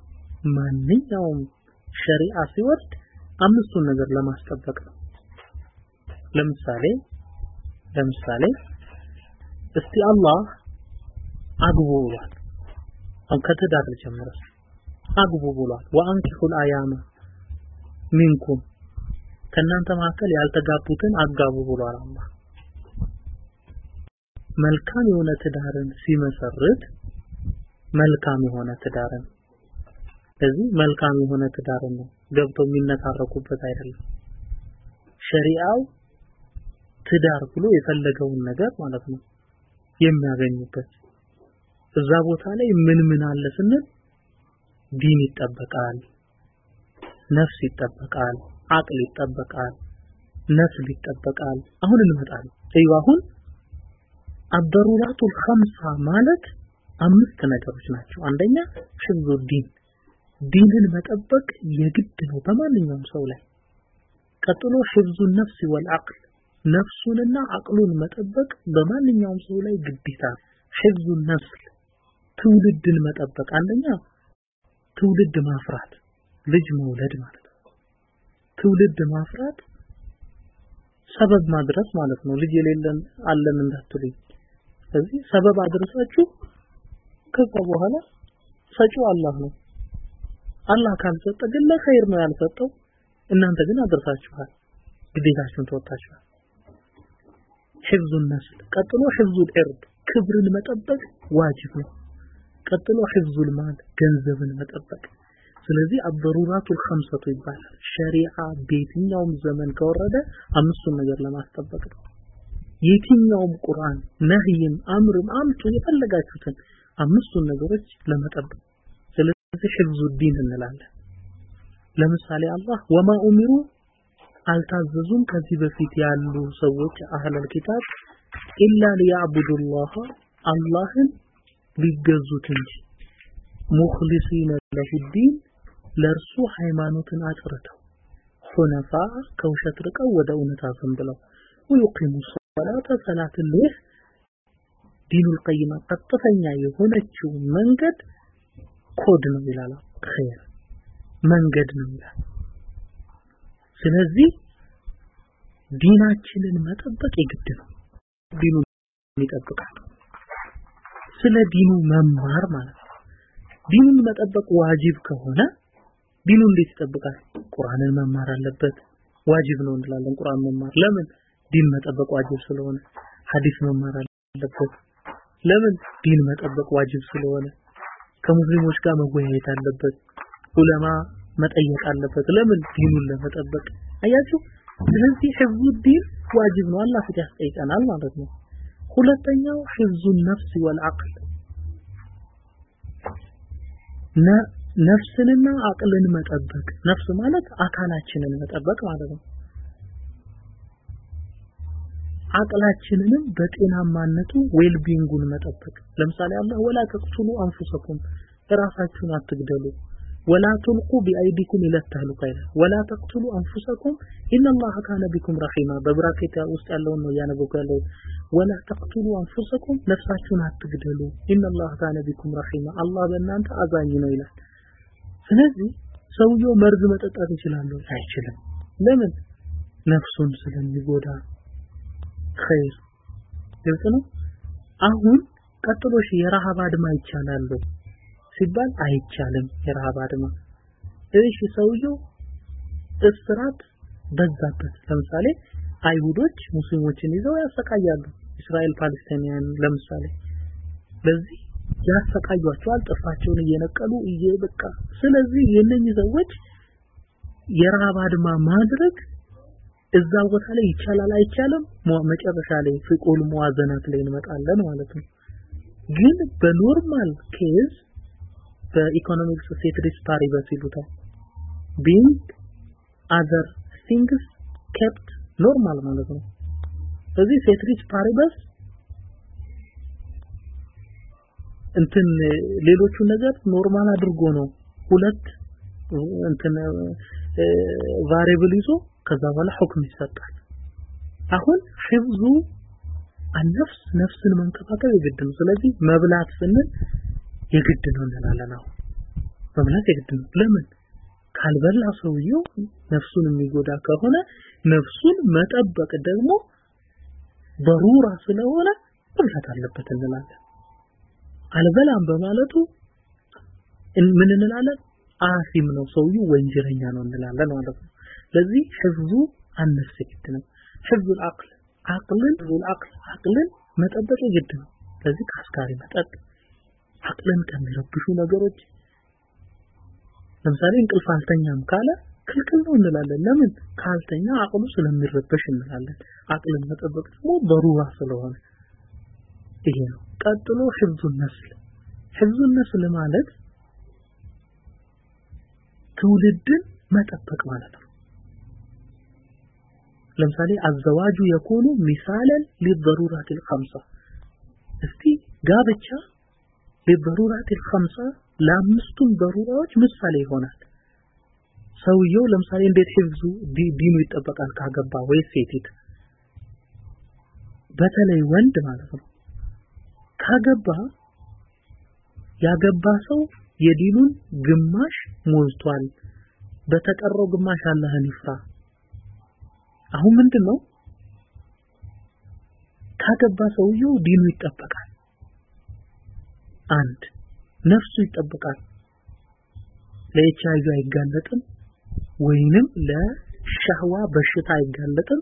ማንኛውም ሸሪዓ ሲወርድ አምስቱን ነገር ለማስጠበቅ ነው ለምሳሌ ለምሳሌ እስቲ አላህ አግቡ ብሏል አሁን ከትዳር ጀምረ አግቡ ብሏል። ወአንኪሁል አያማ ሚንኩም። ከእናንተ መካከል ያልተጋቡትን አጋቡ ብሏል አላህ። መልካም የሆነ ትዳርን ሲመሰርት መልካም የሆነ ትዳርን። ስለዚህ መልካም የሆነ ትዳር ነው። ገብተው የሚነታረኩበት አይደለም። ሸሪዓው ትዳር ብሎ የፈለገውን ነገር ማለት ነው የሚያገኙበት እዛ ቦታ ላይ ምን ምን አለ ስንል ዲን ይጠበቃል ነፍስ ይጠበቃል አቅል ይጠበቃል ነስል ይጠበቃል። አሁን እንመጣለን። እዩ አሁን አበሩራቱል ኸምሳ ማለት አምስት ነገሮች ናቸው። አንደኛ ሕፍዙ ዲን ዲንን መጠበቅ የግድ ነው በማንኛውም ሰው ላይ። ቀጥሎ ሕፍዙ ነፍስ ወልአቅል ነፍሱንና አቅሉን መጠበቅ በማንኛውም ሰው ላይ ግዴታ ሕፍዙ ነስል ትውልድን መጠበቅ። አንደኛ ትውልድ ማፍራት ልጅ መውለድ ማለት ነው። ትውልድ ማፍራት ሰበብ ማድረስ ማለት ነው። ልጅ የሌለን አለን እንዳትሉኝ። ስለዚህ ሰበብ አድርሳችሁ ከዛ በኋላ ሰጪው አላህ ነው። አላህ ካልሰጠ ግን ለኸይር ነው ያልሰጠው። እናንተ ግን አድርሳችኋል ግዴታችሁን ተወጣችኋል حفظ النسل ቀጥሎ حفظ الارض ክብርን መጠበቅ ዋጅብ ነው ቀጥሎ حفظ المال ገንዘብን መጠበቅ ስለዚህ አበሩራቱል ኸምሰቱ ይባላል ሸሪዓ በየትኛውም ዘመን ከወረደ አምስቱን ነገር ለማስጠበቅ ነው የትኛውም ቁርአን ነህይም አምርም አምጡ የፈለጋችሁትን አምስቱን ነገሮች ለመጠበቅ ስለዚህ ሕፍዙ ዲን እንላለን ለምሳሌ አላህ ወማ ኡሚሩ አልታዘዙም። ከዚህ በፊት ያሉ ሰዎች አህለል ኪታብ ኢላ ሊያዕቡዱላህ አላህን ሊገዙት እንጂ ሙኽሊሲነ ለሁ ዲን ለእርሱ ሃይማኖትን አጥርተው حنفاء ከውሸት ርቀው ወደ እውነት አዘንብለው ويقيموا الصلاة ሰላትን ልህ دين القيمة ቀጥተኛ የሆነችው መንገድ ኮድ ነው ይላል። خير መንገድ ነው ይላል ስለዚህ ዲናችንን መጠበቅ የግድ ነው። ዲኑን ይጠብቃል። ስለ ዲኑ መማር ማለት ነው። ዲኑን መጠበቅ ዋጅብ ከሆነ ዲኑ እንዴት ይጠብቃል? ቁርአንን መማር አለበት። ዋጅብ ነው እንላለን ቁርአን መማር። ለምን? ዲን መጠበቅ ዋጅብ ስለሆነ። ሐዲስ መማር አለበት። ለምን? ዲን መጠበቅ ዋጅብ ስለሆነ። ከሙስሊሞች ጋር መወያየት አለበት። ዑለማ መጠየቅ አለበት። ለምን? ዲኑን ለመጠበቅ። አያችሁ? ስለዚህ حفظ الدين ዋጅብ ነው። አላህ ያስጠይቀናል ማለት ነው። ሁለተኛው ሕፍዙ ነፍስ ወልአቅል ነፍስንና አቅልን መጠበቅ። ነፍስ ማለት አካላችንን መጠበቅ ማለት ነው። አቅላችንንም በጤናማነቱ ዌልቢንጉን መጠበቅ። ለምሳሌ አላህ ወላ ተቅቱሉ አንፉሰኩም ራሳችሁን አትግደሉ ወላ ትልቁ ቢአይዲኩም ኢለ ተህሉካ ይላል ወላ ተቅቱሉ አንፉሰኩም ኢነላህ ካነ ቢኩም ረሒማ። በብራኬት ውስጥ ያለውን ነው እያነበኩ ያለው ወላ ተቅቱሉ አንፉሰኩም ነፍሳችሁን አትግደሉ። ኢነላህ ካነ ቢኩም ረሒማ። አላህ በእናንተ አዛኝ ነው ይላል። ስለዚህ ሰውየው መርዝ መጠጣት ይችላል አይችልም። ለምን? ነፍሱን ስለሚጎዳ። ኸይር። ግልጽ ነው? አሁን ቀጥሎ የረሃብ አድማ ይቻላል ሲባል አይቻልም። የረሃብ አድማ እሺ ሰውየው እስራት በዛበት። ለምሳሌ አይሁዶች ሙስሊሞችን ይዘው ያሰቃያሉ። እስራኤል Palestinian ለምሳሌ በዚህ ያሰቃዩቸዋል ጥርሳቸውን እየነቀሉ እየበቃ ስለዚህ የነኚህ ሰዎች የረሃብ አድማ ማድረግ እዛ ቦታ ላይ ይቻላል አይቻልም? መጨረሻ ላይ فقه الموازنات ላይ እንመጣለን ማለት ነው። ግን በ normal case በ economics ceteris paribus ይሉታል። being other things kept normal ማለት ነው። ስለዚህ ceteris paribus እንትን ሌሎቹ ነገር normal አድርጎ ነው ሁለት እንትን variable ይዞ ከዛ በኋላ ሁክም ይሰጣል። አሁን حفظ አነፍስ ነፍስን መንከባከብ የግድ ነው። ስለዚህ መብላት ስንል የግድ ነው እንላለን። አሁን የግድ ነው። ለምን? ካልበላ ሰውየው ነፍሱን የሚጎዳ ከሆነ ነፍሱን መጠበቅ ደግሞ በሩራ ስለሆነ መብላት አለበት እንላለን። አልበላም በማለቱ ምን እንላለን? አሲም ነው ሰውየው ወንጀለኛ ነው እንላለን ማለት ነው። ለዚህ ህፍዙ አነፍስ ግድ ነው። ህፍዙ አቅል አቅልን አቅልን መጠበቅ ግድ ነው። ለዚህ ከአስካሪ መጠጥ አቅልን ከሚረብሹ ነገሮች ለምሳሌ እንቅልፍ አልተኛም ካለ ክልክል ነው እንላለን። ለምን ካልተኛ አቅሉ ስለሚረበሽ እንላለን። አቅልን መጠበቅ ደግሞ በሩዋ ስለሆነ ይሄ ነው። ቀጥሎ ህብዙ ነስል ህብዙ ነስል ማለት ትውልድን መጠበቅ ማለት ነው። ለምሳሌ አዘዋጁ የኮኑ ሚሳለን ሊዘሩራት ልከምሳ እስቲ ጋብቻ ሊበሩራት الخمسه ለአምስቱም በሩራዎች ምሳሌ ይሆናል። ሰውየው ለምሳሌ እንዴት ህፍዙ ዲኑ ይጠበቃል? ካገባ ወይ ሴቲት በተለይ ወንድ ማለት ነው። ካገባ ያገባ ሰው የዲኑን ግማሽ ሞልቷል። በተቀረው ግማሽ አላህን ይፍራ። አሁን ምንድነው? ካገባ ሰውየው ዲኑ ይጠበቃል። አንድ ነፍሱ ይጠበቃል ለኤችአይቪ አይጋለጥም ወይንም ለሻህዋ በሽታ አይጋለጥም።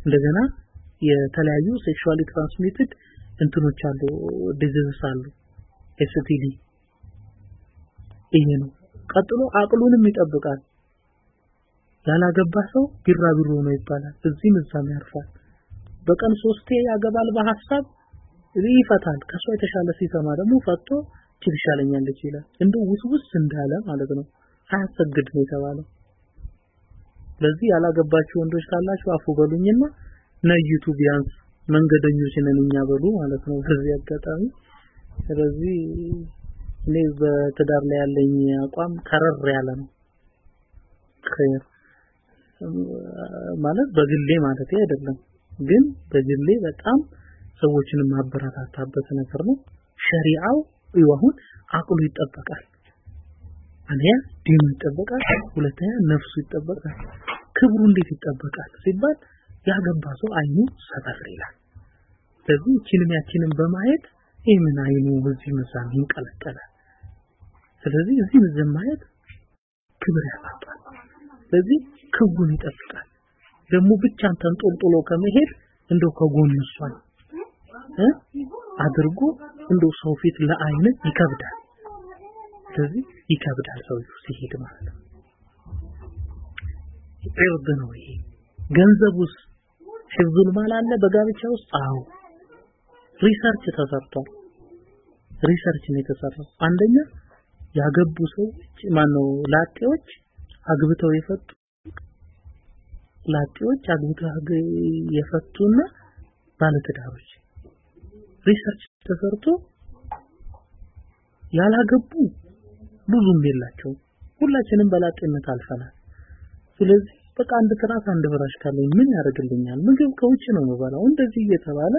እንደገና የተለያዩ sexually transmitted እንትኖች አሉ diseases አሉ STD ይሄ ነው። ቀጥሎ አቅሉንም ይጠብቃል። ያላገባ ሰው ቢራቢሮ ነው ይባላል። እዚህም እዛም ያርፋል። በቀን ሶስቴ ያገባል በሐሳብ ይፈታል። ከሷ የተሻለ ሲሰማ ደግሞ ፈቶ ችል ይሻለኛለች ይላል። እንደው ውስውስ እንዳለ ማለት ነው። አያሰግድ ነው የተባለው። ለዚህ ያላገባችሁ ወንዶች ካላችሁ አፉ በሉኝና ነይቱ ቢያንስ መንገደኞች ነን እኛ በሉ ማለት ነው። በዚህ አጋጣሚ ስለዚህ እኔ በትዳር ላይ ያለኝ አቋም ከረር ያለ ነው። ማለት በግሌ ማለት አይደለም። ግን በግሌ በጣም ሰዎችን ማበረታታበት ነገር ነው። ሸሪዓው ይሁን አቅሉ ይጠበቃል። አንያ ዲኑ ይጠበቃል ሁለተኛ ነፍሱ ይጠበቃል። ክብሩ እንዴት ይጠበቃል ሲባል ያገባ ሰው አይኑ ሰፈር ይላል። ስለዚህ እችንም ያችንም በማየት ይህ ምን አይኑ በዚህ መሳም ይንቀለቀላል። ስለዚህ እዚህ ምዝም ማየት ክብር ያሳጣል ስለዚህ ክብሩን ይጠብቃል። ደግሞ ብቻን ተንጦልጥሎ ከመሄድ እንደው ከጎን እሷን አድርጎ እንደው ሰው ፊት ለአይን ይከብዳል። ስለዚህ ይከብዳል ሰው ሲሄድ ማለት ነው። ዕርድ ነው ይሄ። ገንዘቡስ? حفظ المال በጋብቻ ውስጥ? አዎ። research ተሰርቷል። research ነው የተሰራው። አንደኛ ያገቡ ሰዎች ማነው ላጤዎች አግብተው የፈቱ ላጤዎች አግብተው የፈቱና ባለትዳሮች research ተሰርቶ ያላገቡ ብዙም የላቸው ሁላችንም በላጤነት አልፈናል። ስለዚህ በቃ አንድ ትራስ አንድ ፍራሽ ካለኝ ምን ያደርግልኛል? ምግብ ከውጭ ነው የምበላው። እንደዚህ እየተባለ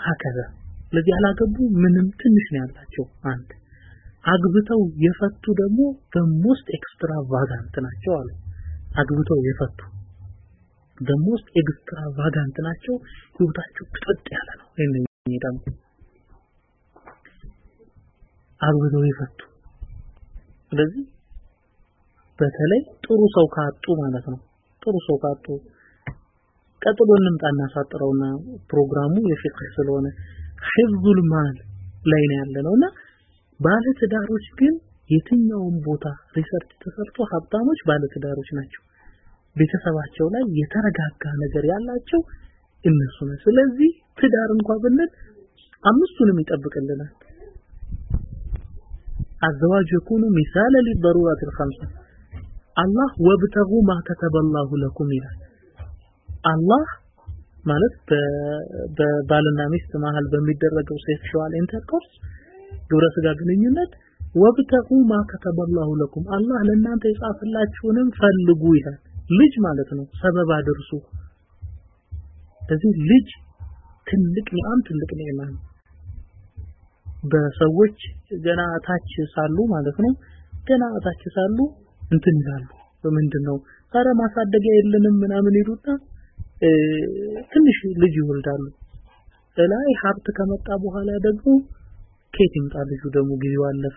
هكذا ስለዚህ ያላገቡ ምንም ትንሽ ነው ያላቸው። አንድ አግብተው የፈቱ ደግሞ the most extravagant ናቸው አሉ። አግብተው የፈቱ the most extravagant ናቸው። ህይወታቸው ቅጥ ያለ ነው ደግሞ አግብተው የፈቱ ስለዚህ በተለይ ጥሩ ሰው ካጡ ማለት ነው። ጥሩ ሰው ካጡ ቀጥሎ እንምጣ ፕሮግራሙ የፍቅህ ስለሆነ حفظ المال ላይ ነው ያለነውና ባለ ትዳሮች ግን የትኛውም ቦታ research ተሰርቶ ሀብታሞች ባለ ትዳሮች ናቸው። ቤተሰባቸው ላይ የተረጋጋ ነገር ያላቸው እነሱ ነው። ስለዚህ ትዳር እንኳን ብንል አምስቱንም ይጠብቅልናል الزواج يكون مثالا للضرورات الخمسه الله وابتغوا ما كتب الله لكم ይላል አላህ ማለት በባልና ሚስት መሃል በሚደረገው ሴክሹዋል ኢንተርኮርስ ግብረ ስጋ ግንኙነት ወብተቁ ማ ከተበላሁ ለኩም አላህ ለእናንተ የጻፈላችሁንም ፈልጉ ይላል ልጅ ማለት ነው ሰበብ አድርሱ ስለዚህ ልጅ ትልቅ ኒዓም ትልቅ ኒዕማ ነው በሰዎች ገና ታች ሳሉ ማለት ነው ገና ታች ሳሉ እንትን ይላሉ። በምንድን ነው ኧረ ማሳደጊያ የለንም ምናምን ይሉና ትንሽ ልጅ ይወልዳሉ። ላይ ሀብት ከመጣ በኋላ ደግሞ ኬት ይምጣ ልጁ? ደግሞ ጊዜው አለፈ።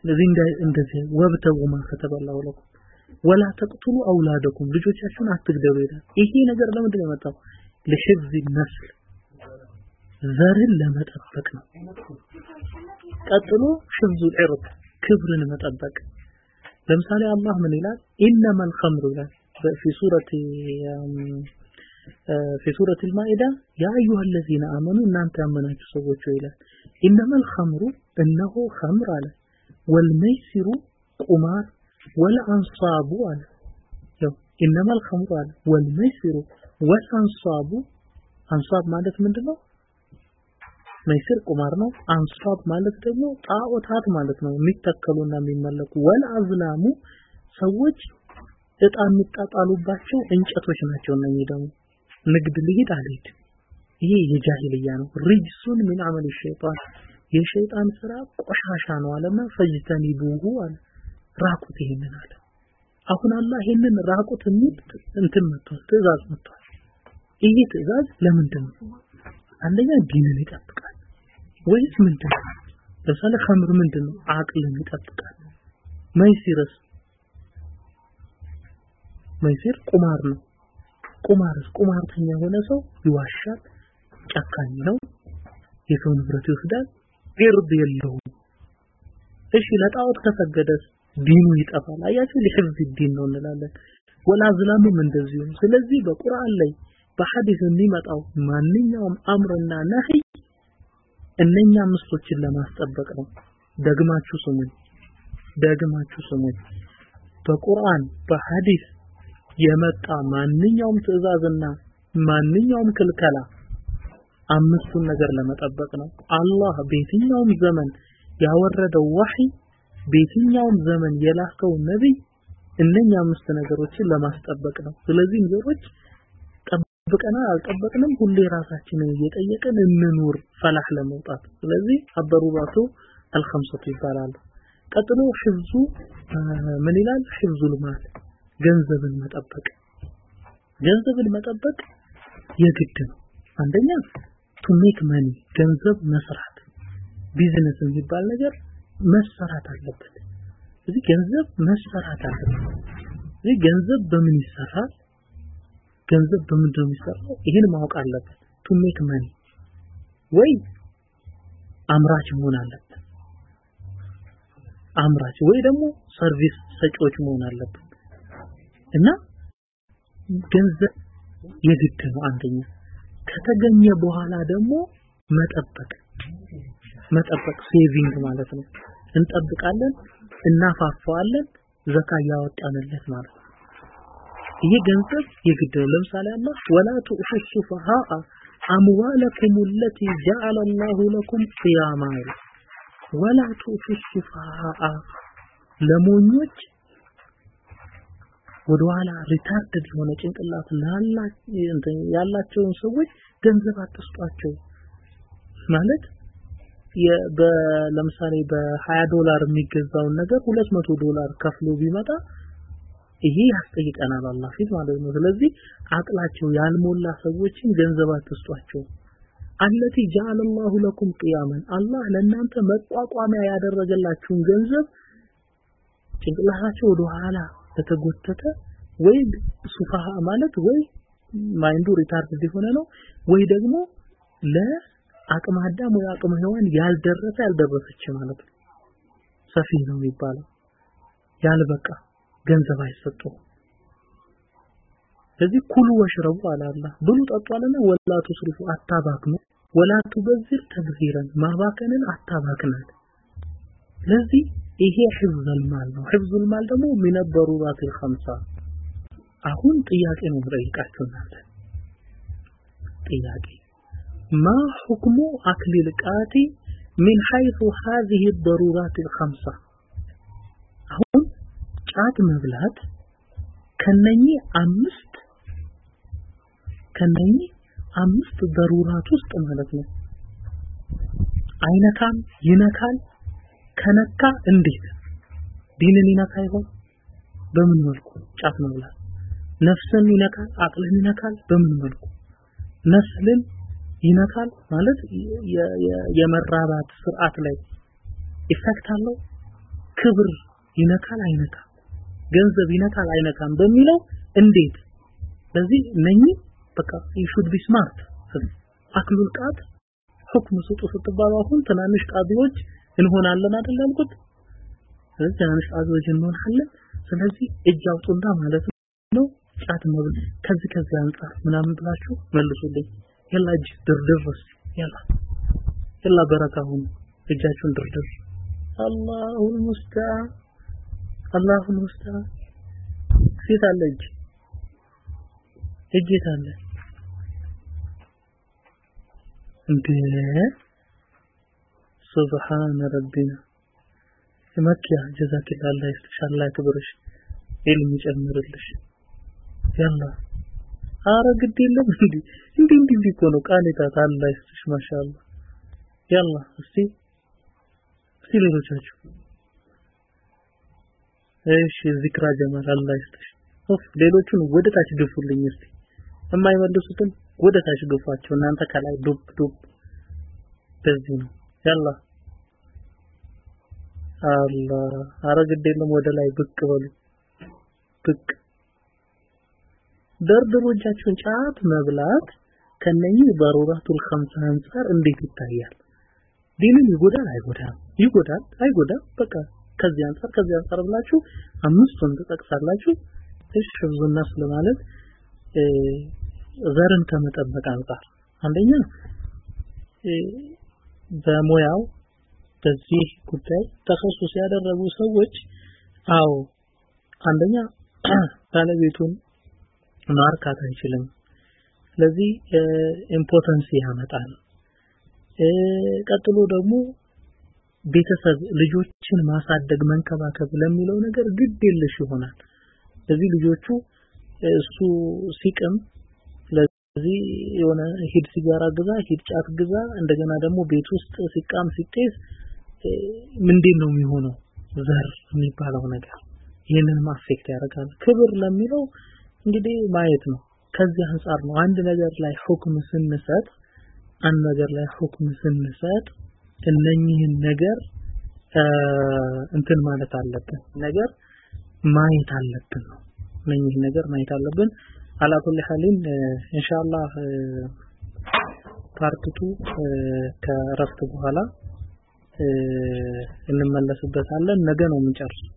ስለዚህ እንደዚህ ወብተጉ ማ ከተበላው ወላ ተቅቱሉ አውላደኩም ልጆቻችሁን አትግደሉ ይላል። ይሄ ነገር ለምንድን ነው የመጣው ለህፍዝ ነስል ዘርን ለመጠበቅ ነው ቀጥሎ ህፍዙ ዒርድ ክብርን መጠበቅ ለምሳሌ አላህ ምን ይላል ኢነመል ኸምሩ ይላል في سورة في سورة المائدة يا أيها الذين آمنوا إن أنت أمنوا سووا إلى إنما الخمر إنه خمر على والميسر قمار والأنصاب على إنما الخمر على والميسر ወል አንሷቡ አንሷብ ማለት ምንድነው? መይስር ቁማር ነው። አንሷብ ማለት ደግሞ ጣዖታት ማለት ነው፣ የሚተከሉና የሚመለኩ። ወል አዝላሙ ሰዎች እጣ የሚጣጣሉባቸው እንጨቶች ናቸው። እነኚህ ደግሞ ንግድ ልሂድ አልሄድ፣ ይሄ የጃሂልያ ነው። ሪጅሱን ሚን አመል ሸይጣን የሸይጣን ስራ ቆሻሻ ነው አለና ፈጅተኒቡሁ አለ ራቁት ይሄንን አለ። አሁን አላህ ይሄንን ራቁት የሚል እንትን መጥቷል፣ ትእዛዝ መጥቷል። ይሄ ትእዛዝ ለምንድን ነው አንደኛ ዲንን ይጠብቃል። ወይስ ምንድን ነው ለምሳሌ ኸምር ምንድን ነው አቅልን ይጠብቃል። መይሲርስ? መይሲር ቁማር ነው። ቁማርስ? ቁማርተኛ የሆነ ሰው ይዋሻል ጨካኝ ነው የሰው ንብረት ይወስዳል ግርድ የለውም። እሺ ለጣዖት ከሰገደስ? ዲኑ ይጠፋል። አያችሁ ለህፍዝ ዲን ነው እንላለን። ወላ ዝላምም እንደዚሁ ስለዚህ በቁርአን ላይ በሐዲስ የሚመጣው ማንኛውም አምርና ነህይ እነኛ አምስቶችን ለማስጠበቅ ነው። ደግማችሁ ስሙኝ ደግማችሁ ስሙኝ። በቁርአን በሐዲስ የመጣ ማንኛውም ትዕዛዝና ማንኛውም ክልከላ አምስቱን ነገር ለመጠበቅ ነው። አላህ በየትኛውም ዘመን ያወረደው ወህይ በየትኛውም ዘመን የላከው ነብይ እነኛ አምስት ነገሮችን ለማስጠበቅ ነው። ስለዚህ ነገሮች ጠብቀናል አልጠበቅንም። ሁሌ ራሳችንን እየጠየቅን እንኑር ፈላህ ለመውጣት። ስለዚህ الضرورات الخمسة ይባላሉ ቀጥሎ حفظ ምን ይላል? حفظ المال ገንዘብን መጠበቅ። ገንዘብን መጠበቅ የግድ ነው። አንደኛ to make money ገንዘብ መስራት። ቢዝነስ የሚባል ነገር መሰራት አለበት። እዚህ ገንዘብ መሰራት አለበት። እዚህ ገንዘብ በምን ይሰራል ገንዘብ በምንድን ነው የሚሰራው? ይህን ማወቅ አለበት to make money ወይ አምራች መሆን አለበት አምራች ወይ ደግሞ service ሰጪዎች መሆን አለበት እና ገንዘብ የግድ ነው አንደኛ። ከተገኘ በኋላ ደግሞ መጠበቅ መጠበቅ saving ማለት ነው። እንጠብቃለን እናፋፋዋለን ዘካ እያወጣንለት ማለት ነው ይሄ ገንዘብ የግድ ነው። ለምሳሌ አላህ ولا تؤتوا السفهاء أموالكم التي جعل الله لكم قياما ولا تؤتوا السفهاء ለሞኞች ወደኋላ retarded የሆነ ጭንቅላት ያላቸውን ሰዎች ገንዘብ አትስጧቸው ማለት ለምሳሌ በ20 ዶላር የሚገዛውን ነገር 200 ዶላር ከፍሎ ቢመጣ ይሄ ያስጠይቀናል አላህ ፊት ማለት ነው። ስለዚህ አቅላቸው ያልሞላ ሰዎችን ገንዘብ አትስጧቸው። አለቲ ጃለላሁ ለኩም ቂያመን አላህ ለእናንተ መቋቋሚያ ያደረገላችሁን ገንዘብ ጭንቅላታቸው ወደ ኋላ በተጎተተ ወይ ሱፋሃ ማለት ወይ mind ኡ retard የሆነ ነው ወይ ደግሞ ለአቅመ አዳም ወይ አቅመ ሔዋን ያልደረሰ ያልደረሰች ማለት ነው። ሰፊህ ነው የሚባለው ያልበቃ ገንዘብ አይሰጠው ስለዚህ ኩሉ ወሽረቡ አለ አላህ ብሉ ጠጡ አለና ወላ ትስሪፉ አታባክኑ ወላ ትበዝር ተብዚረን ማባከንን አታባክናል ስለዚህ ይሄ ህፍዘል ማል ነው ህፍዙል ማል ደግሞ ሚነበሩራት الخمسه አሁን ጥያቄ ነው ጠይቃችሁ እናንተ ጥያቄ ما حكم أكل القات من حيث هذه الضرورات الخمسة አሁን ጫት መብላት ከነኚህ አምስት ከነኚህ አምስት በሩራት ውስጥ ማለት ነው። አይነካም፣ ይነካል። ከነካ እንዴት ዲንን ይነካ ይሆን? በምን መልኩ ጫት መብላት ነፍስን ይነካል፣ አቅልን ይነካል። በምን መልኩ ነስልን ይነካል ማለት የመራባት ስርዓት ላይ effect አለው። ክብር ይነካል አይነካም? ገንዘብ ይነካል አይነካም በሚለው እንዴት? ስለዚህ እነኚህ በቃ should be smart أكل القات حكم ስጡ ስትባሉ አሁን ትናንሽ ቃዲዎች እንሆናለን አይደል ያልኩት? ስለዚህ ትናንሽ ጣቢያዎች እንሆናለን። ስለዚህ እጅ አውጡና ማለት ነው ጫት መብል ከዚህ ከዚህ አንጻር ምናምን ብላችሁ መልሱልኝ። የላ እጅ ድርድር እስቲ የላ የላ በረካሁን እጃችሁን ድርድር። አላሁ ሙስተዓን አላሁ ሙስተዓን ሴት አለ እጅ እጅ አለ። እንደ ሱብሃን ረቢና መኪያ ጀዛኪላ አላህ ይስጥሽ አላህ ያክብርሽ ኢልም ይጨምርልሽ። ያላ አረ ግድ የለም። እንዲ እንዲ እንዲ እኮ ነው ቃሌታት አላህ ይስጥሽ ማሻአላ ያላ እስቲ እስቲ ሌሎቻችሁ እሺ ዚክራ ጀማል አላህ ይስጥሽ። ኦፍ ሌሎቹን ወደ ታች ድፉልኝ እስቲ። የማይመልሱትን ወደ ታች ድፏቸው እናንተ ከላይ ዱብ ዱብ። በዚህ ነው። ያላ አላህ አረ ግድ የለም። ወደ ላይ ብቅ በሉ። ብቅ። ደርድሩ እጃችሁን ጫት መብላት ከነኚህ በሩራቱል ኸምሳ አንጻር እንዴት ይታያል? ዲንን ይጎዳል? አይጎዳም? ይጎዳል? አይጎዳም? በቃ ከዚህ አንጻር ከዚህ አንጻር ብላችሁ አምስቱን ትጠቅሳላችሁ እሺ ብዙና ስለማለት ዘርን ከመጠበቅ አንጻር አንደኛ በሙያው በዚህ ጉዳይ ተኸሱስ ያደረጉ ሰዎች አው አንደኛ ባለቤቱን ማርካት አይችልም። ስለዚህ ኢምፖተንሲ ያመጣል። ቀጥሎ ደግሞ ቤተሰብ ልጆችን ማሳደግ መንከባከብ ለሚለው ነገር ግድ የለሽ ይሆናል። ስለዚህ ልጆቹ እሱ ሲቅም ስለዚህ የሆነ ሂድ ሲጋራ ግዛ ሂድ ጫት ግዛ እንደገና ደግሞ ቤት ውስጥ ሲቃም ሲጤስ ምንድን ነው የሚሆነው? ዘር የሚባለው ነገር። ይህንን ማፌክት ያደርጋል። ክብር ለሚለው እንግዲህ ማየት ነው። ከዚህ አንጻር ነው አንድ ነገር ላይ ሁክም ስንሰጥ አንድ ነገር ላይ ሁክም ስንሰጥ እነኚህን ነገር እንትን ማለት አለብን። ነገር ማየት አለብን ነው። እነኚህን ነገር ማየት አለብን? አላኩል ሐሊን ኢንሻአላህ ፓርቲቱ ከረፍት በኋላ እንመለስበታለን። ነገ ነው የምንጨርሰው።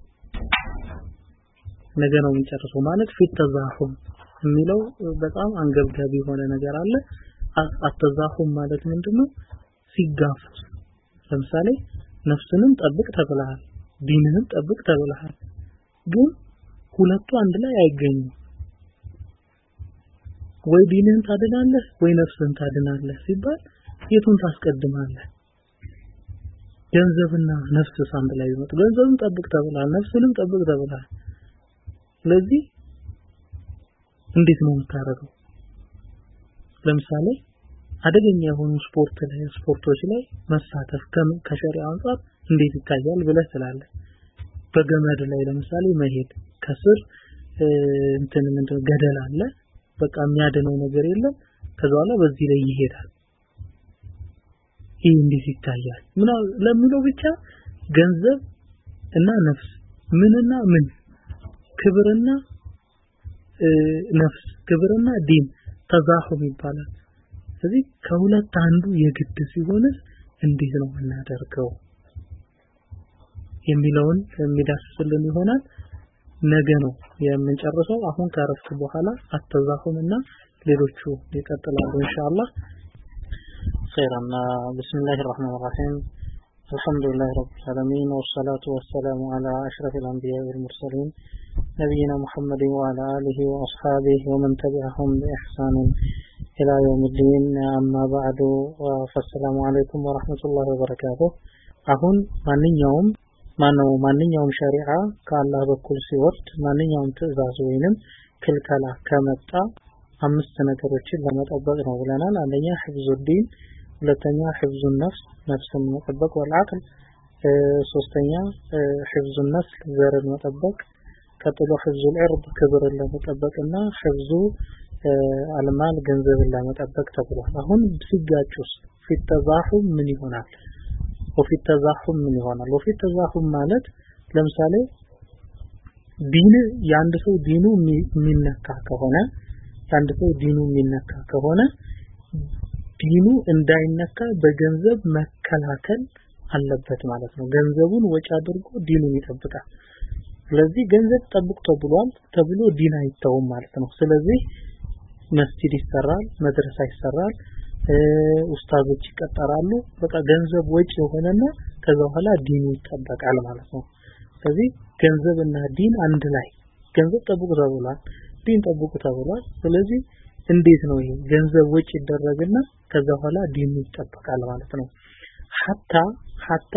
ነገ ነው የምንጨርሰው ማለት ፊት ተዛሁም የሚለው በጣም አንገብጋቢ የሆነ ነገር አለ። አተዛሁም ማለት ምንድነው? ሲጋፉ ለምሳሌ ነፍስንም ጠብቅ ተብለሃል ዲንንም ጠብቅ ተብለሃል። ግን ሁለቱ አንድ ላይ አይገኙም። ወይ ዲንህን ታድናለህ ወይ ነፍስህን ታድናለህ ሲባል የቱን ታስቀድማለህ? ገንዘብና ነፍስስ አንድ ላይ ይመጡ ገንዘብን ጠብቅ ተብለሃል ነፍስንም ጠብቅ ተብለሃል። ስለዚህ እንዴት ነው የምታደርገው? ለምሳሌ አደገኛ የሆኑ ስፖርት ላይ ስፖርቶች ላይ መሳተፍ ከሸሪዓ አንጻር እንዴት ይታያል ብለህ ትላለህ? በገመድ ላይ ለምሳሌ መሄድ ከስር እንትን ምንድን ገደል አለ በቃ የሚያድነው ነገር የለም ከዛ በኋላ በዚህ ላይ ይሄዳል። ይህ እንዴት ይታያል? ምን ለሚለው ብቻ ገንዘብ እና ነፍስ ምንና ምን ክብርና ነፍስ ክብርና ዲን ተዛሁም ይባላል ስለዚህ ከሁለት አንዱ የግድ ሲሆንስ እንዴት ነው የምናደርገው የሚለውን የሚዳስስልን ይሆናል ነገ ነው የምንጨርሰው አሁን ከረፍት በኋላ አተዛሁምና ሌሎቹ ይቀጥላሉ ኢንሻአላህ خيرا بسم الله الرحمن الرحيم الحمد لله رب العالمين والصلاة والسلام على أشرف الأنبياء والمرسلين نبينا محمد وعلى آله وأصحابه ومن تبعهم بإحسان إلى يوم الدين أما بعد فالسلام عليكم ورحمة الله وبركاته አሁን ማንኛውም ማነው ማንኛውም ሸሪዓ ከአላህ በኩል ሲወርድ ማንኛውም ትእዛዝ ወይንም ክልከላ ከመጣ አምስት ነገሮችን ለመጠበቅ ነው ብለናል አንደኛ ህፍዙ ዲን ሁለተኛ ህፍዙ ነፍስ ነፍስን መጠበቅ ወልአቅል ሶስተኛ ህፍዙ ነስል ዘርን መጠበቅ ቀጥሎ ህፍዙ ልዕርብ ክብርን ለመጠበቅና ህፍዙ አልማል ገንዘብን ለመጠበቅ ተብሏል። አሁን ሲጋጩስ? ፊት ተዛሁም ምን ይሆናል? ወፊት ተዛሁም ምን ይሆናል? ወፊት ተዛሁም ማለት ለምሳሌ ዲን የአንድ ሰው ዲኑ የሚነካ ከሆነ የአንድ ሰው ዲኑ የሚነካ ከሆነ ዲኑ እንዳይነካ በገንዘብ መከላከል አለበት ማለት ነው። ገንዘቡን ወጪ አድርጎ ዲኑን ይጠብቃል ስለዚህ ገንዘብ ጠብቅ ተብሏል ተብሎ ዲን አይተውም ማለት ነው። ስለዚህ መስጂድ ይሰራል መድረሳ ይሰራል ኡስታዞች ይቀጠራሉ። በቃ ገንዘብ ወጪ የሆነና ከዛ በኋላ ዲኑ ይጠበቃል ማለት ነው። ስለዚህ ገንዘብና ዲን አንድ ላይ ገንዘብ ጠብቁ ተብሏል ዲን ጠብቁ ተብሏል። ስለዚህ እንዴት ነው ይሄ ገንዘብ ወጪ ይደረግና ከዛ በኋላ ዲኑ ይጠበቃል ማለት ነው። ሐታ ሐታ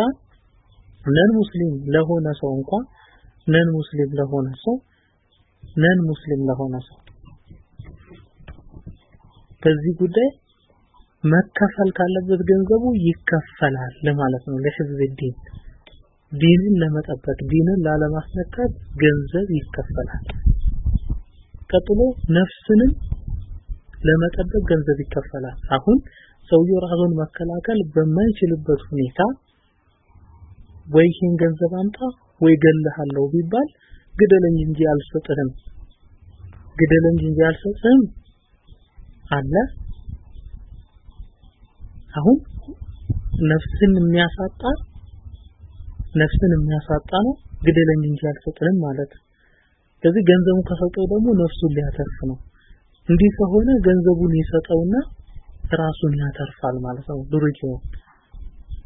ነን ሙስሊም ለሆነ ሰው እንኳን ነን ሙስሊም ለሆነ ሰው ነን ሙስሊም ለሆነ ሰው። በዚህ ጉዳይ መከፈል ካለበት ገንዘቡ ይከፈላል ለማለት ነው። ለህዝብ ዲን ዲንን ለመጠበቅ ዲንን ላለማስነካት ገንዘብ ይከፈላል። ቀጥሎ ነፍስንም ለመጠበቅ ገንዘብ ይከፈላል። አሁን ሰውየው ራሱን መከላከል በማይችልበት ሁኔታ ወይ ይህን ገንዘብ አምጣ ወይ ገልሃለሁ ቢባል ግደለኝ እንጂ አልሰጥህም። ግደለኝ እንጂ አልሰጥህም አለ። አሁን ነፍስን የሚያሳጣ ነፍስን የሚያሳጣ ነው። ግደለኝ እንጂ አልሰጥህም ማለት ስለዚህ ገንዘቡን ከሰጠው ደግሞ ነፍሱን ሊያተርፍ ነው። እንዲህ ከሆነ ገንዘቡን ይሰጠውና ራሱን ያተርፋል ማለት ነው። ድርጅው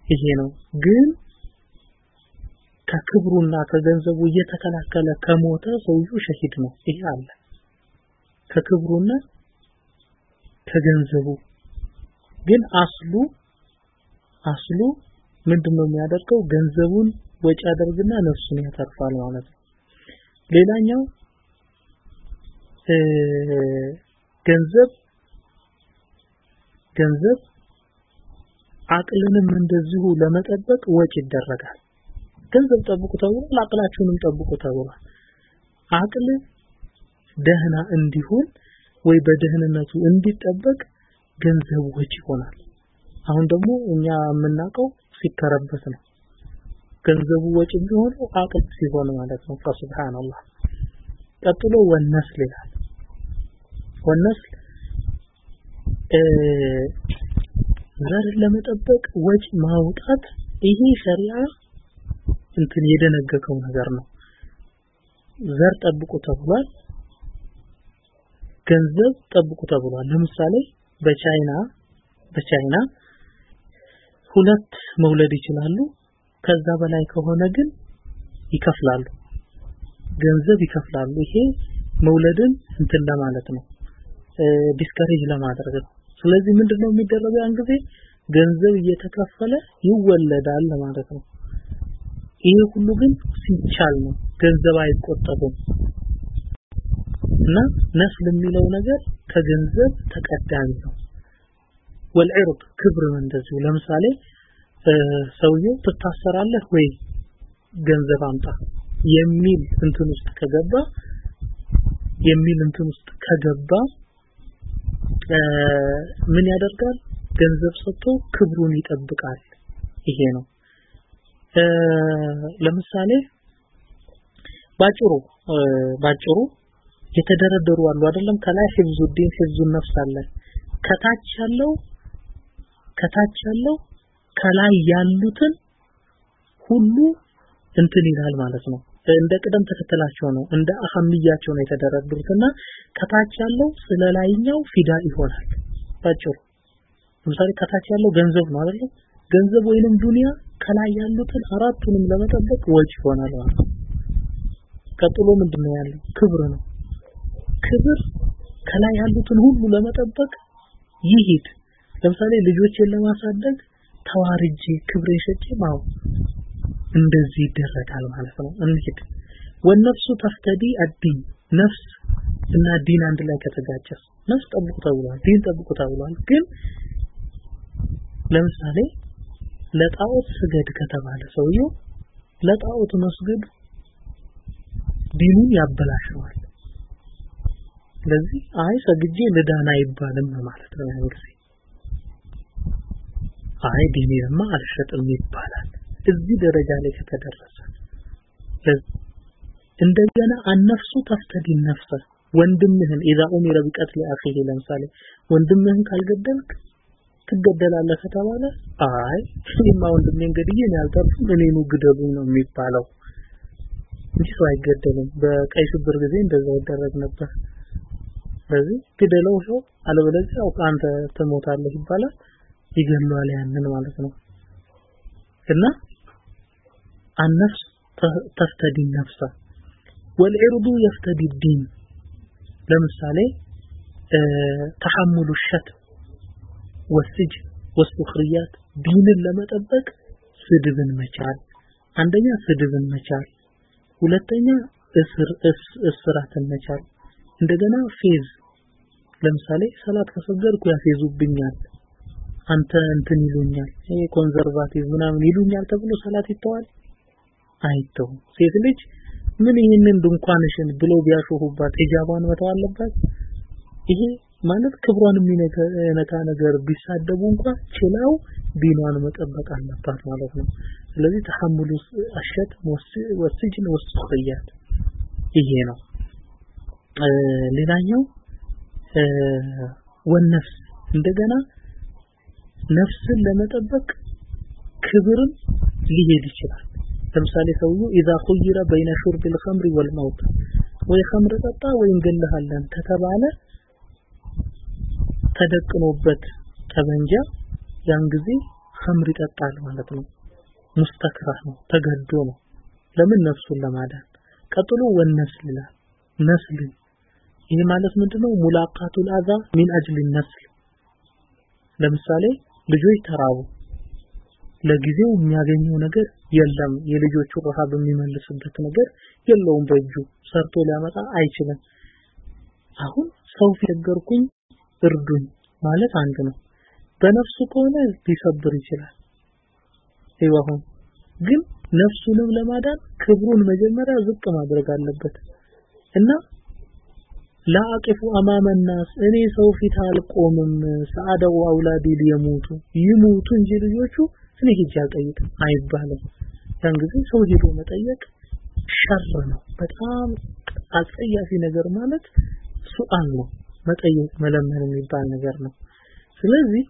ይሄ ነው። ግን ከክብሩና ከገንዘቡ እየተከላከለ ከሞተ ሰውየው ሸሂድ ነው ይሄ አለ። ከክብሩና ከገንዘቡ ግን አስሉ አስሉ ምንድነው የሚያደርገው? ገንዘቡን ወጪ ያደርግና ነፍሱን ያተርፋል ማለት ነው። ሌላኛው ገንዘብ ገንዘብ አቅልንም እንደዚሁ ለመጠበቅ ወጪ ይደረጋል ገንዘብ ጠብቁ ተብሏል አቅላችሁንም ጠብቁ ተብሏል። አቅል ደህና እንዲሆን ወይ በደህንነቱ እንዲጠበቅ ገንዘብ ወጪ ይሆናል። አሁን ደግሞ እኛ የምናውቀው ሲከረበት ነው። ገንዘቡ ወጪ የሚሆነው አቅል ሲሆን ማለት ነው። ፈሱብሃንአላህ ቀጥሎ ወነስል ይላል። ወነስል ዘርን ለመጠበቅ ወጪ ማውጣት ይሄ ሸሪዓ እንትን የደነገገው ነገር ነው። ዘር ጠብቁ ተብሏል። ገንዘብ ጠብቁ ተብሏል። ለምሳሌ በቻይና በቻይና ሁለት መውለድ ይችላሉ። ከዛ በላይ ከሆነ ግን ይከፍላሉ። ገንዘብ ይከፍላሉ። ይሄ መውለድን እንትን ለማለት ነው discourage ለማድረግ ነው። ስለዚህ ምንድነው የሚደረገው? ያን ጊዜ ገንዘብ እየተከፈለ ይወለዳል ለማለት ነው ይሄ ሁሉ ግን ሲቻል ነው። ገንዘብ አይቆጠብም እና ነስል የሚለው ነገር ከገንዘብ ተቀዳሚ ነው። ወልዕርብ ክብር እንደዚሁ። ለምሳሌ ሰውየው ትታሰራለህ ወይ ገንዘብ አምጣ የሚል እንትን ውስጥ ከገባ የሚል እንትን ውስጥ ከገባ ምን ያደርጋል? ገንዘብ ሰጥቶ ክብሩን ይጠብቃል። ይሄ ነው ለምሳሌ ባጭሩ ባጭሩ የተደረደሩ አሉ አይደለም? ከላይ ህፍዙ ዲን ነፍስ አለ። ከታች ያለው ከታች ያለው ከላይ ያሉትን ሁሉ እንትን ይላል ማለት ነው። እንደ ቅደም ተከተላቸው ነው እንደ አህምያቸው ነው የተደረደሩትና ከታች ያለው ስለ ላይኛው ፊዳ ይሆናል። ባጭሩ ለምሳሌ ከታች ያለው ገንዘብ ነው አይደል ገንዘብ ወይንም ዱንያ ከላይ ያሉትን አራቱንም ለመጠበቅ ወጪ ይሆናል ማለት ነው። ቀጥሎ ምንድነው ያለው? ክብር ነው። ክብር ከላይ ያሉትን ሁሉ ለመጠበቅ ይሂድ። ለምሳሌ ልጆችን ለማሳደግ ተዋርጄ ክብሬ ሸጬ ማው እንደዚህ ይደረጋል ማለት ነው። እንሂድ። والنفس تفتدي الدين። ነፍስ እና ዲን አንድ ላይ ከተጋጨስ ነፍስ ጠብቁ ተብሏል ዲን ጠብቁ ተብሏል። ግን ለምሳሌ ለጣዖት ስገድ ከተባለ ሰውየው ለጣዖት መስገድ ዲኑን ያበላሸዋል። ስለዚህ አይ ሰግጄ ልዳና አይባልም ማለት ነው ያን ጊዜ። አይ ዲኔንማ አልሸጥም ይባላል። እዚህ ደረጃ ላይ ከተደረሰ እንደገና አነፍሱ ተፍተዲ ነፍሰ ወንድምህን ኢዛ ኡሚረ አኺሂ ለምሳሌ ወንድምህን ካልገደልክ ትገደላለህ ከተባለ አይ እኔማ ወንድሜ እንግዲህ እኔ አልጠርኩም እኔኑ ግደሉኝ ነው የሚባለው እንጂ ሰው አይገደልም። በቀይ ሽብር ጊዜ እንደዛ ይደረግ ነበር። ስለዚህ ግደለው ሰው አለበለዚያ አንተ ትሞታለህ ይባላል። ይገሏል ያንን ማለት ነው እና አነፍስ ተፍተዲ ነፍሰ ወልዕርዱ የፍተዲ ዲን ለምሳሌ ተሐሙሉ ሸት። ወስጅ ወስክሪያት ዲንን ለመጠበቅ ስድብን መቻል። አንደኛ ስድብን መቻል። ሁለተኛ እስር እስራትን መቻል። እንደገና ፌዝ። ለምሳሌ ሰላት ከሰገድኩ ያፌዙብኛል። አንተ እንትን ይሉኛል ይሄ conservative ምናምን ይሉኛል ተብሎ ሰላት ይተዋል? አይተው ሴት ልጅ ምን ይህንን ድንኳንሽን ብሎ ቢያሾሁባት ሂጃቧን መተው አለባት? ይሄ ማለት ክብሯን የሚነካ ነገር ቢሳደቡ እንኳን ችላው ዲኗን መጠበቅ አለባት ማለት ነው። ስለዚህ تحمل أشد ወስጅን ወስኸያት ይሄ ነው። ሌላኛው ወነፍስ እንደገና ነፍስን ለመጠበቅ ክብርን ሊሄድ ይችላል። ለምሳሌ ሰውየው ኢዛ ኹይረ በይነ ሹርብ ልኸምሪ ወልመውት ወይ ኸምር ጠጣ ወይም ገለሃለን ከተባለ ተደቅኖበት ጠበንጃ ያን ጊዜ ኸምር ይጠጣል ማለት ነው። ሙስተክራህ ነው፣ ተገዶ ነው። ለምን ነፍሱን ለማዳን። ቀጥሎ ወነስል ይላል። ነስል ይሄ ማለት ምንድነው? ሙላቃቱል አዛ ሚን አጅል ነስል። ለምሳሌ ልጆች ተራቡ፣ ለጊዜው የሚያገኘው ነገር የለም። የልጆቹ ረሃብ የሚመልስበት ነገር የለውም። በእጁ ሰርቶ ሊያመጣ አይችልም። አሁን ሰው ፊት እርዱኝ ማለት አንዱ ነው። በነፍሱ ከሆነ ሊሰብር ይችላል። ይሁን ግን ነፍሱንም ለማዳን ክብሩን መጀመሪያ ዝቅ ማድረግ አለበት እና لا أقف أمام الناس እኔ ሰው ፊት አልቆምም سأدع أولادي ليموتوا ይሞቱ እንጂ ልጆቹ እኔ ሄጄ አልጠይቅም አይባልም ያን ጊዜ ሰው ሄዶ መጠየቅ ሸር ነው በጣም አጸያፊ ነገር ማለት ሱአል ነው መጠየቅ መለመን የሚባል ነገር ነው። ስለዚህ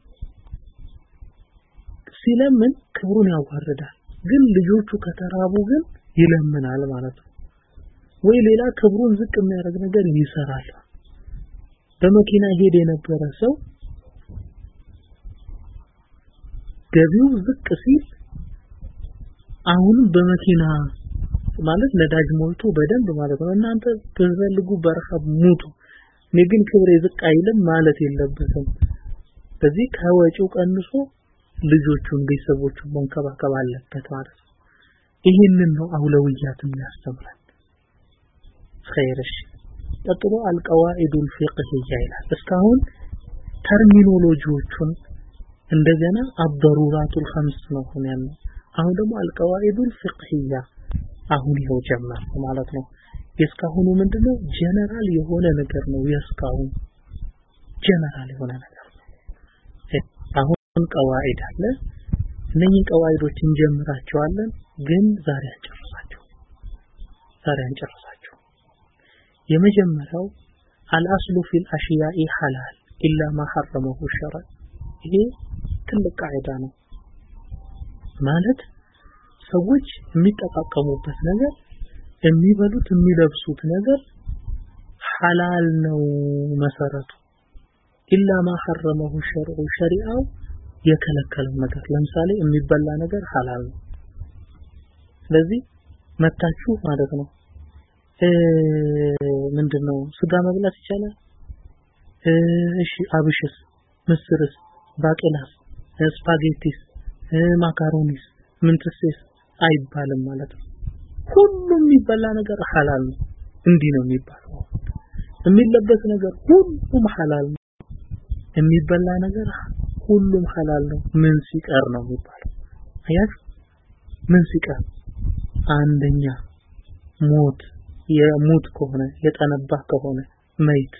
ሲለምን ክብሩን ያዋርዳል። ግን ልጆቹ ከተራቡ ግን ይለምናል ማለት ነው። ወይ ሌላ ክብሩን ዝቅ የሚያደርግ ነገር ይሰራል። በመኪና ሄድ የነበረ ሰው ገቢው ዝቅ ሲል አሁንም በመኪና ማለት ነዳጅ ሞልቶ በደንብ ማለት ነው። እናንተ ትፈልጉ በረሃብ ሙቱ ግን ክብሬ ዝቅ አይልም ማለት የለበትም። በዚህ ከወጪው ቀንሶ ልጆቹን ቤተሰቦቹን መንከባከብ አለበት ማለት ነው። ይህንን ነው አውለውያትም ያስተምራል ኸይርሽ። ቀጥሎ አልቀዋኢዱል ፊቅህያ ይላል። እስካሁን ተርሚኖሎጂዎቹን እንደገና አበሩራቱል ኸምስ ነው ሆነ አሁን ደግሞ አልቀዋኢዱል ፊቅህያ አሁን ይኸው ጀመር ማለት ነው የስካሁኑ ምንድነው? ጀነራል የሆነ ነገር ነው የስካሁን ጀነራል የሆነ ነገር አሁን ቀዋኢድ አለ። እነኚህ ቀዋኢዶች እንጀምራቸዋለን ግን ዛሬ አንጨርሳቸው ዛሬ አንጨርሳቸው። የመጀመሪያው አልአስሉ ፊል አሽያኢ ሐላል ኢላ ማ ሐረመሁ ሸርዕ ይሄ ትልቅ ቃዒዳ ነው። ማለት ሰዎች የሚጠቃቀሙበት ነገር የሚበሉት የሚለብሱት ነገር ሐላል ነው መሰረቱ። ኢላ ማ ሐረመሁ ሸርዑ ሸሪዓው የከለከለው ነገር። ለምሳሌ የሚበላ ነገር ሐላል ነው። ስለዚህ መታችሁ ማለት ነው። ምንድነው? ስጋ መብላት ይቻላል? እሺ አብሽስ ምስርስ ባቄላስ ስፓጌቲስ ማካሮኒስ ምንትስስ አይባልም ማለት ነው ሁሉም የሚበላ ነገር ሐላል ነው። እንዲህ ነው የሚባለው። የሚለበስ ነገር ሁሉም ሐላል ነው። የሚበላ ነገር ሁሉም ሐላል ነው። ምን ሲቀር ነው የሚባለው? አያችሁ ምን ሲቀር? አንደኛ ሞት የሙት ከሆነ የጠነባ ከሆነ መይት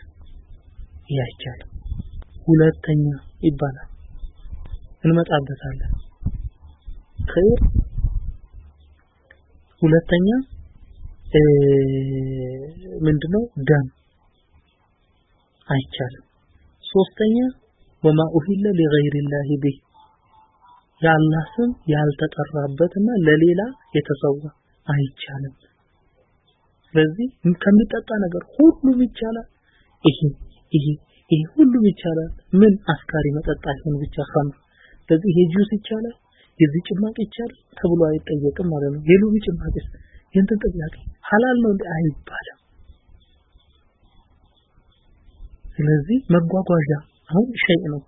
ያይቻል ሁለተኛ ይባላል። እንመጣበታለን። ኸይር ሁለተኛ ምንድነው ደም አይቻልም ሶስተኛ ወማ ኡሂለ ሊገይሪላሂ ቢህ የአላህ ስም ያልተጠራበትና ለሌላ የተሰዋ አይቻልም። ስለዚህ ከሚጠጣ ነገር ሁሉም ይቻላል። ይሄ ይሄ ይሄ ሁሉም ይቻላል። ምን አስካሪ መጠጥ አይሆን ብቻ ኸምር። ስለዚህ ይሄ ጁስ ይቻላል፣ የዚህ ጭማቂ ይቻላል ተብሎ አይጠየቅም ማለት ነው። የሎሚ ጭማቂስ የእንትን ጥያቄ ሐላል ነው አይባልም። ስለዚህ መጓጓዣ አሁን ሸይ ነው።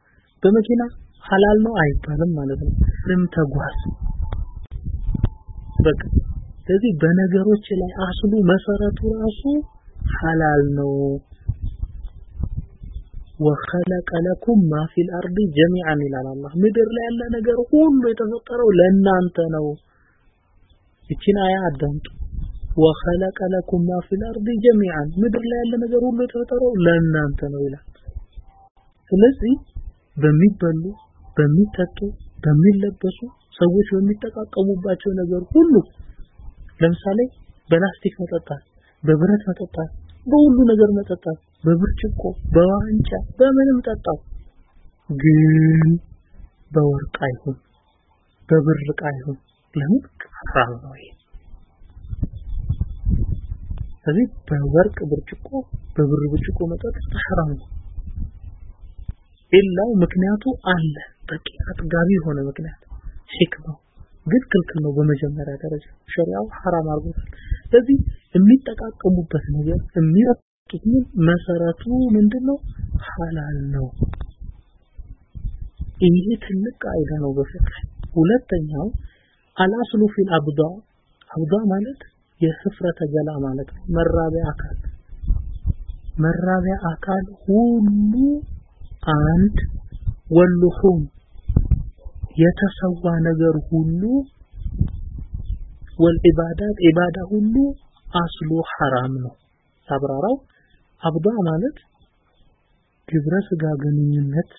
በመኪና ሐላል ነው አይባልም ማለት ነው። ስም ተጓዝ በቃ ስለዚህ በነገሮች ላይ አስሉ መሰረቱ ራሱ ሐላል ነው። ወኸለቀ ለኩም ማ ፊል አርዲ ጀሚዓን ይላል አላህ። ምድር ላይ ያለ ነገር ሁሉ የተፈጠረው ለእናንተ ነው። ይችን አያ አዳምጡ። ወኸለቀ ለኩም ማ ፊል አርዲ ጀሚዓን ምድር ላይ ያለ ነገር ሁሉ የተፈጠረው ለእናንተ ነው ይላል። ስለዚህ በሚበሉ በሚጠጡ በሚለበሱ ሰዎች በሚጠቃቀሙባቸው ነገር ሁሉ ለምሳሌ በላስቲክ መጠጣት፣ በብረት መጠጣት፣ በሁሉ ነገር መጠጣት፣ በብርጭቆ፣ በዋንጫ፣ በምንም ጠጣው፣ ግን በወርቅ አይሁን፣ በብር ዕቃ አይሁን። ለምን ሐራም ነው ስለዚህ በወርቅ ብርጭቆ፣ በብር ብርጭቆ መጠጣት ሐራም ነው። ኢላው ምክንያቱ አለ፣ በቂ አጥጋቢ የሆነ ምክንያት ሂክማው ግን ክልክል ነው። በመጀመሪያ ደረጃ ሸሪዓው ሐራም አድርጎታል። ስለዚህ የሚጠቃቀሙበት ነገር የሚረጡት መሰረቱ ምንድነው? ሐላል ነው። ይሄ ትልቅ ቃይዳ ነው በፍቅህ። ሁለተኛው አልአስሉ ፊል አብዳ አብዳ ማለት የስፍረተ ገላ ማለት ነው። መራቢያ አካል መራቢያ አካል ሁሉ አንድ ወልሁም የተሰዋ ነገር ሁሉ ወልዒባዳት ዒባዳ ሁሉ አስሉ ሐራም ነው። ሳብራራው አብዳ ማለት ግብረ ስጋ ግንኙነት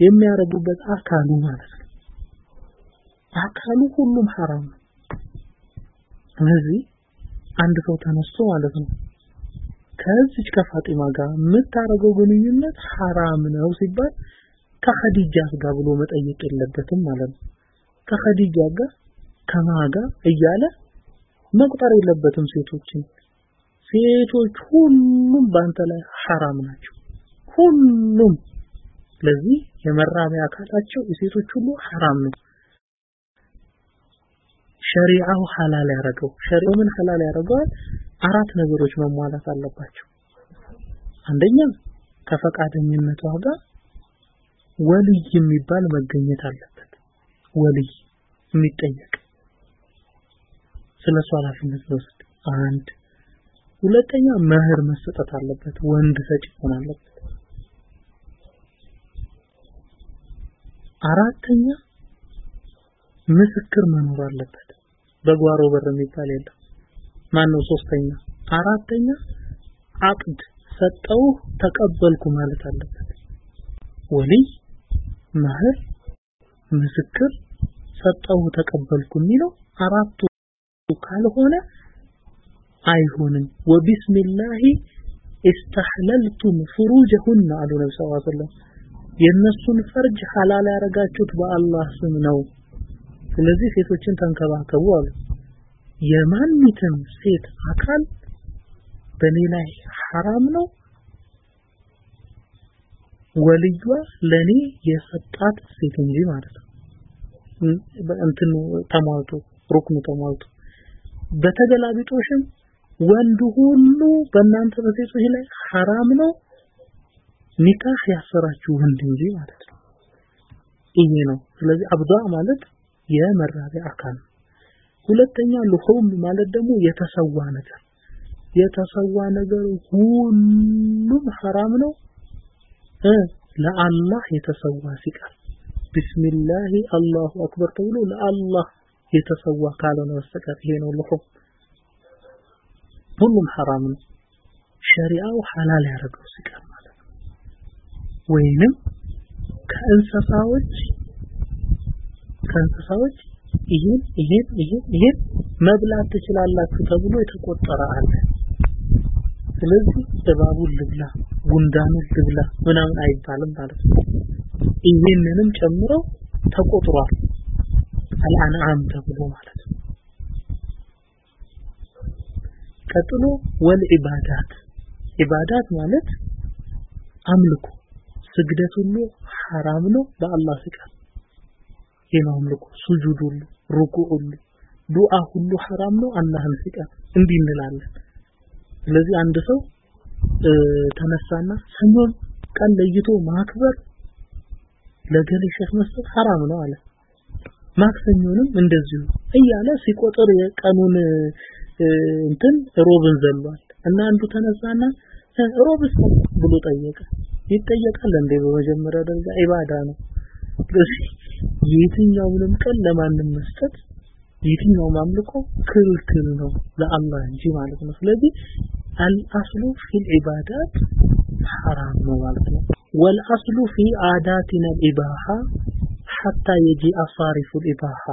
የሚያደርጉበት አካሉ ማለት ነው። አካሉ ሁሉም ሐራም ነው። ስለዚህ አንድ ሰው ተነስቶ ማለት ነው ከዚች ከፋጢማ ጋር የምታደርገው ግንኙነት ሐራም ነው ሲባል ከኸዲጃ ጋር ብሎ መጠየቅ የለበትም ማለት ነው። ከኸዲጃ ጋር ከማጋ እያለ መቁጠር የለበትም ሴቶችን። ሴቶች ሁሉም በአንተ ላይ ሐራም ናቸው። ሁሉም ስለዚህ የመራቢያ አካላቸው የሴቶች ሁሉ ሐራም ነው። ሸሪዓው ሐላል ያደረገው ሸሪዓው ምን ሐላል ያደረገዋል? አራት ነገሮች መሟላት አለባቸው። አንደኛ ከፈቃደኝነቷ ጋር ወልይ የሚባል መገኘት አለበት። ወልይ የሚጠየቅ ስለ እሱ ኃላፊነት ወስድ አንድ ሁለተኛ መህር መሰጠት አለበት። ወንድ ሰጪ መሆን አለበት። አራተኛ ምስክር መኖር አለበት። በጓሮ በር የሚባል የለም። ማን ነው? ሶስተኛ አራተኛ አቅድ ሰጠው ተቀበልኩ ማለት አለበት። ወልይ መህር ምስክር ሰጠው ተቀበልኩ የሚለው አራቱ ካልሆነ አይሆንም። ወቢስሚላሂ ኢስተህለልቱም ፍሩጀሁን አሉ ነብዩ ሰለላሁ ዐለይሂ ወሰለም። የእነሱን ፈርጅ ሐላል ያደረጋችሁት በአላህ ስም ነው። ስለዚህ ሴቶችን ተንከባከቡ አሉ። የማኒትም ሴት አካል በኔ ላይ ሐራም ነው ወልዩዋ ለኔ የሰጣት ሴት እንጂ ማለት ነው። እንትኑ ተሟልቶ ሩክኑ ተሟልቶ በተገላቢጦሽም ወንድ ሁሉ በእናንተ በሴቶች ላይ ሐራም ነው። ኒካህ ያሰራችሁ ወንድ እንጂ ማለት ነው። ይሄ ነው። ስለዚህ አብዳ ማለት የመራቢያ አካል ሁለተኛ ልሁም ማለት ደግሞ የተሰዋ ነገር። የተሰዋ ነገር ሁሉም ሐራም ነው። ለአላህ የተሰዋ ሲቀር ቢስሚላሂ አላሁ አክበር ተብሎ ለአላህ የተሰዋ ካልሆነ በስተቀር ይሄ ነው ልሁም ሁሉም ሐራም ነው ሸሪዓው ሐላል ያደረገው ሲቀር ማለት ነው። ወይንም ከእንስሳዎች ከእንስሳዎች ይሄን ይሄን ይሄን ይሄን መብላት ትችላላችሁ ተብሎ የተቆጠረ አለ። ስለዚህ እባቡን ልብላ ጉንዳኑ ልብላ ምናምን አይባልም ማለት ነው። ይህንንም ጨምሮ ተቆጥሯል። አልአንዓም ተብሎ ማለት ነው ቀጥሎ ወልዒባዳት ኢባዳት። ማለት አምልኮ። ስግደት ሁሉ ሐራም ነው በአላህ ፍቃድ። ይህ አምልኮ። ሱጁድ ሁሉ ሩኩዕ ሁሉ ዱዓ ሁሉ ሐራም ነው አላህን ፍቃድ። እንዲህ እንላለን። ስለዚህ አንድ ሰው ተነሳና ሰኞን ቀን ለይቶ ማክበር ለገሌ ሸህ መስጠት ሐራም ነው አለ። ማክሰኞንም እንደዚሁ እያለ ሲቆጥር የቀኑን እንትን ሮብን ዘሏል። እና አንዱ ተነሳና ሮብስ ብሎ ጠየቀ። ይጠየቃል እንዴ? በመጀመሪያ ደረጃ ኢባዳ ነው። የትኛውንም ቀን ለማንም መስጠት የትኛው አምልኮ ክልክል ነው ለአላህ እንጂ ማለት ነው። ስለዚህ الأصل في العبادات ሐራም ነው ማለት ነው። والأصل في عاداتنا الإباحة حتى يجيء صارف الإباحة።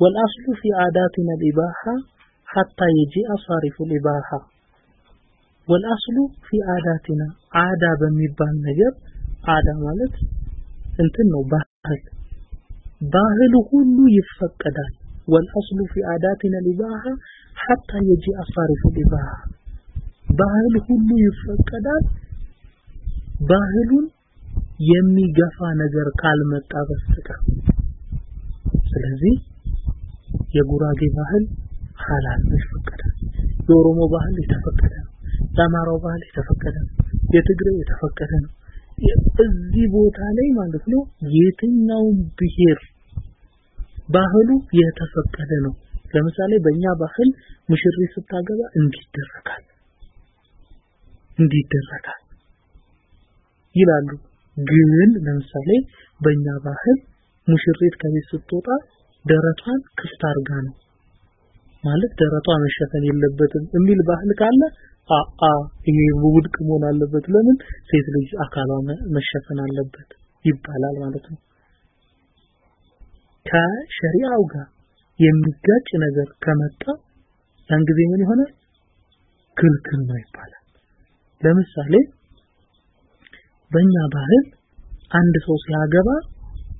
والأصل في عاداتنا الإباحة hatta የጂአ ሳሪፉል ኢባሃ ወልአስሉ ፊ አዳቲና አዳ በሚባል ነገር አዳ ማለት እንትን ነው ባህል ባህሉ ሁሉ ይፈቀዳል ወልአስሉ ፊ አዳቲና ሊባሃ ሐታ የጂአ ሳሪፉ ሊባሃ ባህል ሁሉ ይፈቀዳል ባህሉን የሚገፋ ነገር ካልመጣ በስተቀር ስለዚህ የጉራጌ ባህል ሐላል ነው የኦሮሞ ባህል የተፈቀደ ነው የአማራው ባህል የተፈቀደ ነው የትግሬው የተፈቀደ ነው። እዚህ ቦታ ላይ ማለት ነው የትኛውም ብሔር ባህሉ የተፈቀደ ነው። ለምሳሌ በእኛ ባህል ሙሽሪት ስታገባ እንዲደረጋል እንዲደረጋል ይላሉ። ግን ለምሳሌ በእኛ ባህል ሙሽሪት ከቤት ስትወጣ ደረቷን ክፍት አርጋ ነው ማለት ደረቷ መሸፈን የለበትም የሚል ባህል ካለ አአ ይሄ ውድቅ መሆን አለበት። ለምን? ሴት ልጅ አካሏ መሸፈን አለበት ይባላል ማለት ነው። ከሸሪዓው ጋር የሚጋጭ ነገር ከመጣ ያን ጊዜ ምን ይሆናል ክልክል ነው ይባላል። ለምሳሌ በእኛ ባህል አንድ ሰው ሲያገባ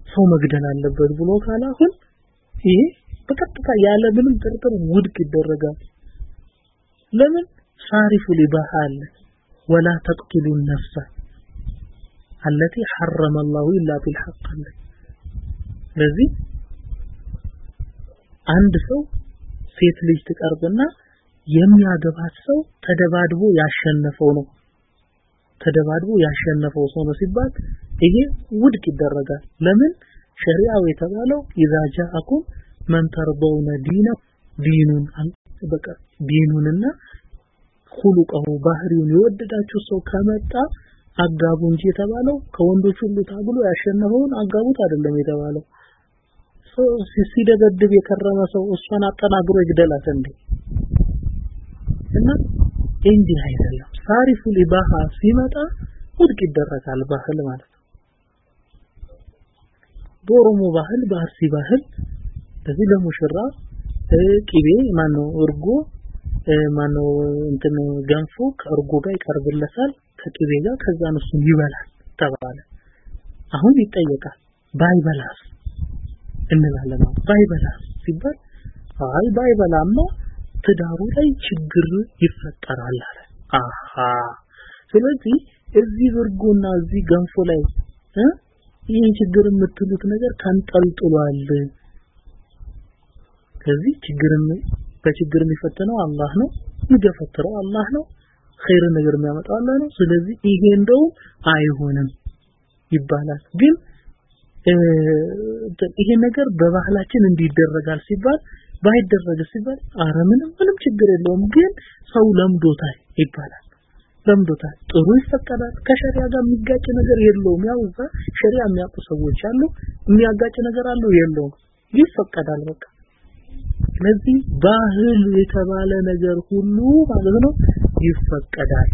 ሰው መግደል አለበት ብሎ ካላሁን ይሄ በቀጥታ ያለ ምንም ጥርጥር ውድቅ ይደረጋል። ለምን? ሳሪፉ ሊባሃል ወላ ተቅትሉ ነፍሰ አለቲ ሐረመ አላሁ ኢላ ቢልሐቅ ስለዚህ አንድ ሰው ሴት ልጅ ትቀርብና የሚያገባት ሰው ተደባድቦ ያሸነፈው ነው። ተደባድቦ ያሸነፈው ሰው ነው ሲባል ይሄ ውድቅ ይደረጋል። ለምን? ሸሪዓው የተባለው ኢዛ አኩም? መን ተርበውነ ዲነ ዲኑን በቃ ዲኑንና ሁሉቀሁ ባህሪውን የወደዳችሁ ሰው ከመጣ አጋቡ እንጂ የተባለው ከወንዶች ሁሉ ታግሎ ያሸነፈውን አጋቡት አይደለም የተባለው። ሲደበድብ የከረመ ሰው እሷን አጠናግሮ ይግደላት እንዴ? እና እንዲህ አይደለም። ሳሪፉ ሊባሃ ሲመጣ ውድቅ ይደረጋል ባህል ማለት ነው። በኦሮሞ ባህል በአርሲ ባህል ለዚህ ለሙሽራ ቂቤ ማነው እርጎ ማነው እንትን ገንፎ ከእርጎ ጋር ይቀርብለታል። ከቂቤ ጋር ከዛ እሱን ይበላል ተባለ። አሁን ይጠየቃል ባይበላስ እንላለን። ባይበላስ ሲባል አይ ባይበላማ ትዳሩ ላይ ችግር ይፈጠራል አለ። አሃ! ስለዚህ እዚህ እርጎና እዚህ ገንፎ ላይ ይህ ችግር የምትሉት ነገር ተንጠልጥሏል ከዚህ ችግርን በችግር የሚፈተነው አላህ ነው። የሚገፈትረው አላህ ነው። ኸይር ነገር የሚያመጣው አላህ ነው። ስለዚህ ይሄ እንደው አይሆንም ይባላል። ግን ይሄ ነገር በባህላችን እንዲደረጋል ሲባል ባይደረግ ሲባል አረ ምንም ምንም ችግር የለውም ግን ሰው ለምዶታል ይባላል። ለምዶታል። ጥሩ ይፈቀዳል። ከሸሪያ ጋር የሚጋጭ ነገር የለውም። ያው እዛ ሸሪያ የሚያውቁ ሰዎች አሉ የሚያጋጭ ነገር አለው የለውም። ይፈቀዳል በቃ ስለዚህ ባህል የተባለ ነገር ሁሉ ማለት ነው ይፈቀዳል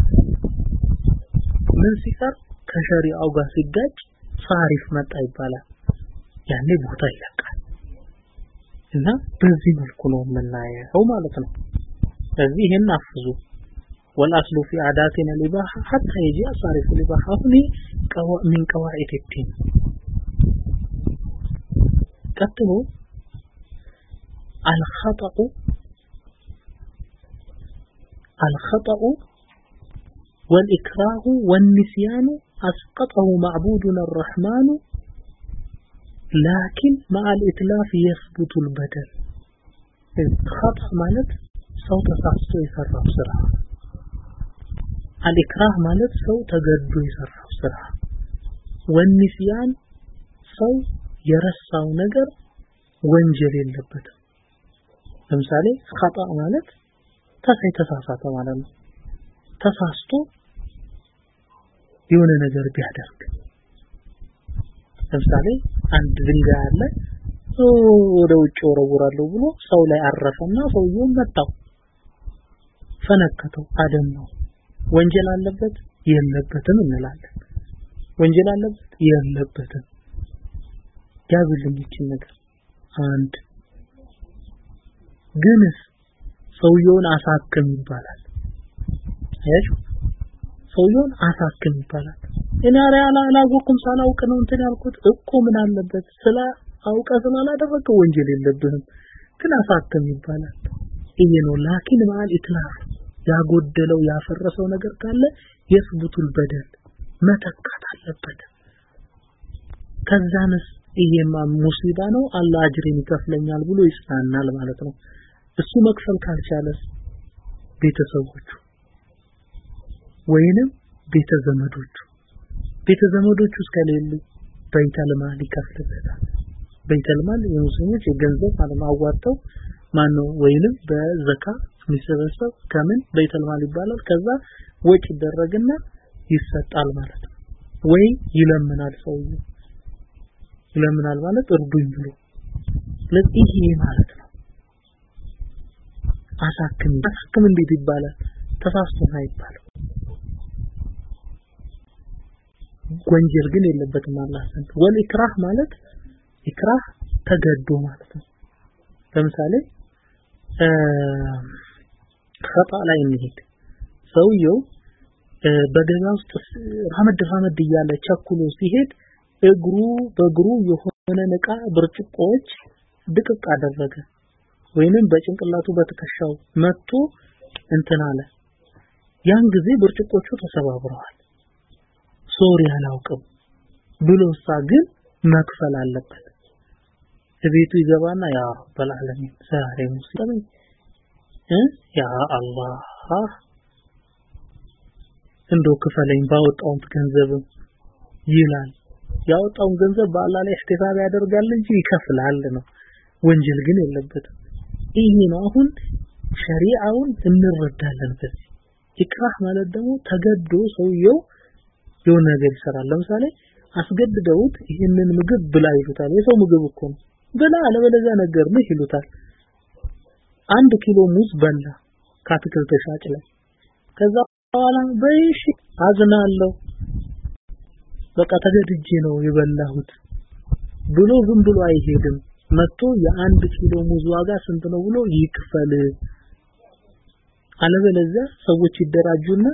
ምን ሲቀር ከሸሪዓው ጋር ሲጋጭ ሳሪፍ መጣ ይባላል ያኔ ቦታ ይለቃል እና በዚህ መልኩ ነው የምናየው ማለት ነው ስለዚህ ይሄን አፍዙ والأصل في عاداتنا الإباحة حتى يجي صارف الإباحة هنا من قواعد الدين قتلوا الخطأ الخطأ والإكراه والنسيان أسقطه معبودنا الرحمن لكن مع الإتلاف يثبت البدل خطأ ማለት ሰው ተሳስቶ የሰራው ስራ አልኢክራህ ማለት ሰው ተገዶ የሰራው ስራ ወንሲያን ሰው የረሳው ነገር ወንጀል የለበትም ለምሳሌ ኸጣ ማለት ተሳይ ተሳሳተ ማለት ነው። ተሳስቶ የሆነ ነገር ቢያደርግ። ለምሳሌ አንድ ድንጋይ አለ ወደ ውጭ ወረውራለሁ ብሎ ሰው ላይ አረፈና ሰውየውን መታው ፈነከተው አደማው። ወንጀል አለበት? የለበትም እንላለን። ወንጀል አለበት? የለበትም። ያዝልኝ ይችን ነገር። አንድ ግንስ ሰውየውን አሳክም ይባላል። አያችሁ? ሰውየውን አሳክም ይባላል። እኔ አላ አላወኩም ሳላውቅ ነው እንትን ያልኩት። እኮ ምን አለበት? ስለ አውቀ ስላላደረገው ወንጀል የለብህም ግን አሳክም ይባላል። ይሄ ነው። ላኪን ማል ኢትላፍ ያጎደለው ያፈረሰው ነገር ካለ የስቡቱል በደል መተካት አለበት። ከዛንስ ይሄማ ሙሲባ ነው። አላህ አጅሬን ይከፍለኛል ብሎ ይጽናናል ማለት ነው እሱ መክፈል ካልቻለስ ቤተሰቦቹ ወይንም ቤተ ዘመዶቹ ቤተ እስከሌሉ በይተል ማል ይከፍልበታል በይተል ማል የሙስሊሞች የገንዘብ ማለት አዋጥተው ማን ነው ወይንም በዘካ የሚሰበሰብ ከምን በይተል ማል ይባላል። ከዛ ወጭ ይደረግና ይሰጣል ማለት ነው። ወይ ይለምናል ሰውዬው ይለምናል ማለት እርዱኝ ብሎ። ስለዚህ ይሄ ማለት ነው አሳክም አሳክም እንዴት ይባላል? ተሳስቶ አይባልም። ወንጀል ግን የለበትም አላህ ዘንድ። ወል ኢክራህ ማለት ኢክራህ ተገዶ ማለት ነው። ለምሳሌ ኸጣ ላይ እንሄድ ሰውየው በገበያ ውስጥ ራመድ ራመድ እያለ ቸኩሎ ሲሄድ እግሩ በእግሩ የሆነ እቃ ብርጭቆዎች ድቅቅ አደረገ ወይንም በጭንቅላቱ በትከሻው መጥቶ እንትን አለ። ያን ጊዜ ብርጭቆቹ ተሰባብረዋል። ሶሪ አላውቅም ብሎ እሳ ግን መክፈል አለበት። ቤቱ ይገባና ያ ረበል ዛሬ ሙስሊም ያ አላህ እንደው ክፈለኝ ባወጣውት ገንዘብ ይላል። ያወጣውን ገንዘብ በአላህ ላይ ኢህቲሳብ ያደርጋል እንጂ ይከፍላል ነው። ወንጀል ግን የለበትም ይሄ ነው። አሁን ሸሪዓውን እንረዳለን። በዚህ ኢክራህ ማለት ደግሞ ተገዶ ሰውየው የሆነ ነገር ይሰራል። ለምሳሌ አስገድደውት ይህንን ምግብ ብላ ይሉታል። የሰው ምግብ እኮ ነው። ብላ አለበለዚያ ነገር ነው ይሉታል። አንድ ኪሎ ሙዝ በላ ከአትክልት ሻጭ ላይ። ከዛ በኋላ በይሽ አዝናለሁ። በቃ ተገድጄ ነው የበላሁት ብሎ ዝም ብሎ አይሄድም መጥቶ የአንድ ኪሎ ሙዝ ዋጋ ስንት ነው ብሎ ይክፈል? አለበለዚያ ሰዎች ይደራጁና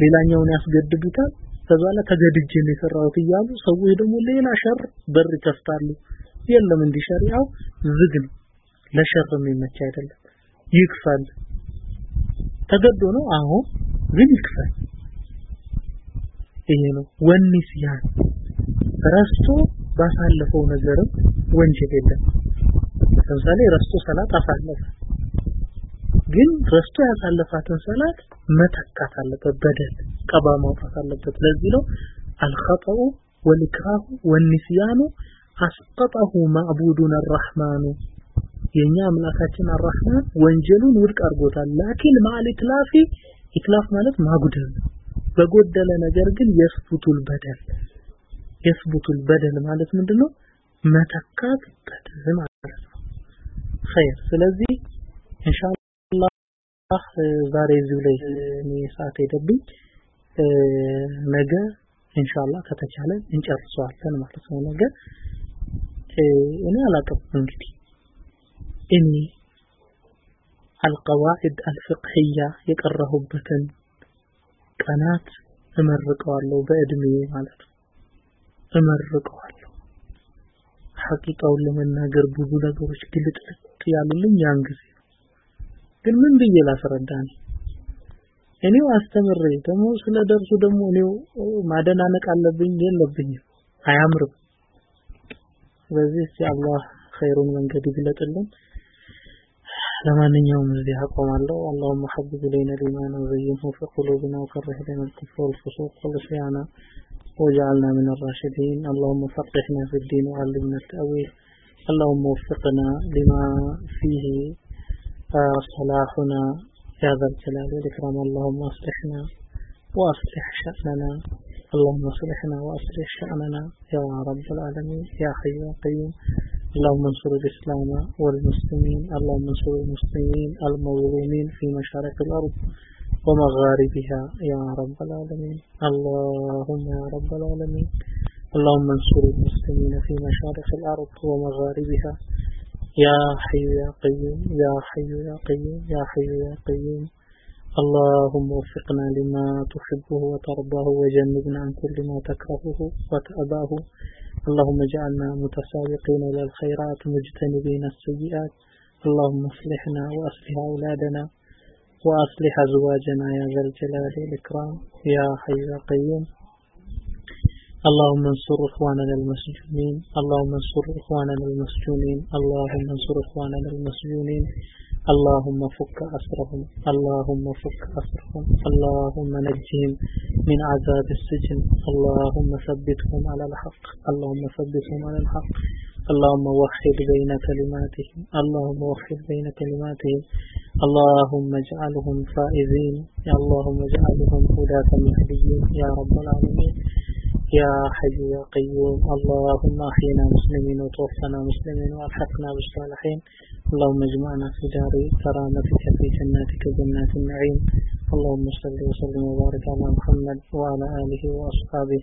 ሌላኛውን ያስገድዱታል። ከዛ ላይ ተገድጄ ነው የሰራሁት እያሉ ሰዎች ደግሞ ሌላ ሸር በር ይከፍታሉ። የለም እንዲህ ሸሪዓው ዝግ ነው። ለሸር የሚመች አይደለም። ይክፈል። ተገዶ ነው። አዎ ግን ይክፈል። ይሄ ነው። ወንሲያን ረስቶ ባሳለፈው ነገርም ወንጀል የለም። ለምሳሌ ረስቶ ሰላት አሳለፈ። ግን ረስቶ ያሳለፋትን ሰላት መተካት አለበት በደል ቀባ ማውጣት አለበት። ለዚህ ነው አልኸጠኡ ወልክራሁ ወንሲያኑ አስቀጠሁ ማዕቡዱን አራህማኑ የኛ አምላካችን አራህማን ወንጀሉን ውድቅ አድርጎታል። ላኪን ማል ኢትላፊ ኢትላፍ ማለት ማጉደል በጎደለ ነገር ግን የስቡቱል በደል የስቡቱል በደል ማለት ምንድነው መተካት ማለት ነው። ኸይር። ስለዚህ ኢንሻአላህ ዛሬ እዚሁ ላይ እኔ ሰዓት ሄደብኝ። ነገ ኢንሻአላህ ከተቻለ እንጨርሰዋለን ማለት ነው። ነገ እኔ አላውቅም እንግዲህ እኔ አልቀዋዒድ አልፍቅህያ የቀረሁበትን ቀናት እመርቀዋለሁ በእድሜ ማለት ነው። እመርቀዋለሁ ሐቂቃውን ለመናገር ብዙ ነገሮች ግልጥልጥ ያሉልኝ ያን ጊዜ ግን ምን ብዬ ላስረዳ ነው እኔው አስተምሬ ደግሞ ስለ ደርሱ ደግሞ እኔው ማደናነቅ አለብኝ የለብኝም አያምርም ስለዚህ እስቲ አላህ ኸይሩን መንገድ ይግለጥልን ለማንኛውም እዚህ አቆማለሁ اللهم حبب إلينا الإيمان وزينه في قلوبنا وكره إلينا الكفر والفسوق والعصيان واجعلنا من الراشدين. اللهم فقهنا في الدين وعلمنا التأويل. اللهم وفقنا لما فيه. صلاحنا يا ذا الجلال والإكرام. اللهم أصلحنا وأصلح شأننا. اللهم أصلحنا وأصلح شأننا. يا رب العالمين. يا حي يا قيوم. اللهم انصر الإسلام والمسلمين. اللهم انصر المسلمين المظلومين في مشارق الأرض. ومغاربها يا رب العالمين. اللهم يا رب العالمين. اللهم انصر المسلمين في مشارق الأرض ومغاربها. يا حي يا قيوم يا حي يا قيوم يا حي يا قيوم. اللهم وفقنا لما تحبه وترضاه وجنبنا عن كل ما تكرهه وتأباه. اللهم اجعلنا متسابقين إلى الخيرات مجتنبين السيئات. اللهم اصلحنا وأصلح أولادنا. وأصلح أزواجنا يا ذا الجلال والإكرام. يا حي يا قيوم. اللهم انصر إخواننا المسجونين اللهم انصر إخواننا المسجونين. اللهم انصر إخواننا المسجونين. اللهم فك أسرهم. اللهم فك أسرهم. اللهم نجهم من عذاب السجن. اللهم ثبتهم على الحق. اللهم ثبتهم على الحق. اللهم وحد بين كلماتهم. اللهم وحد بين كلماتهم. اللهم اجعلهم فائزين. يا اللهم اجعلهم هداة مهديين. يا رب العالمين. يا حي يا قيوم. اللهم أحينا مسلمين وتوفنا مسلمين وألحقنا بالصالحين. اللهم اجمعنا في دار كرامتك في جناتك جنات النعيم. اللهم صل وسلم وبارك على محمد وعلى آله وأصحابه.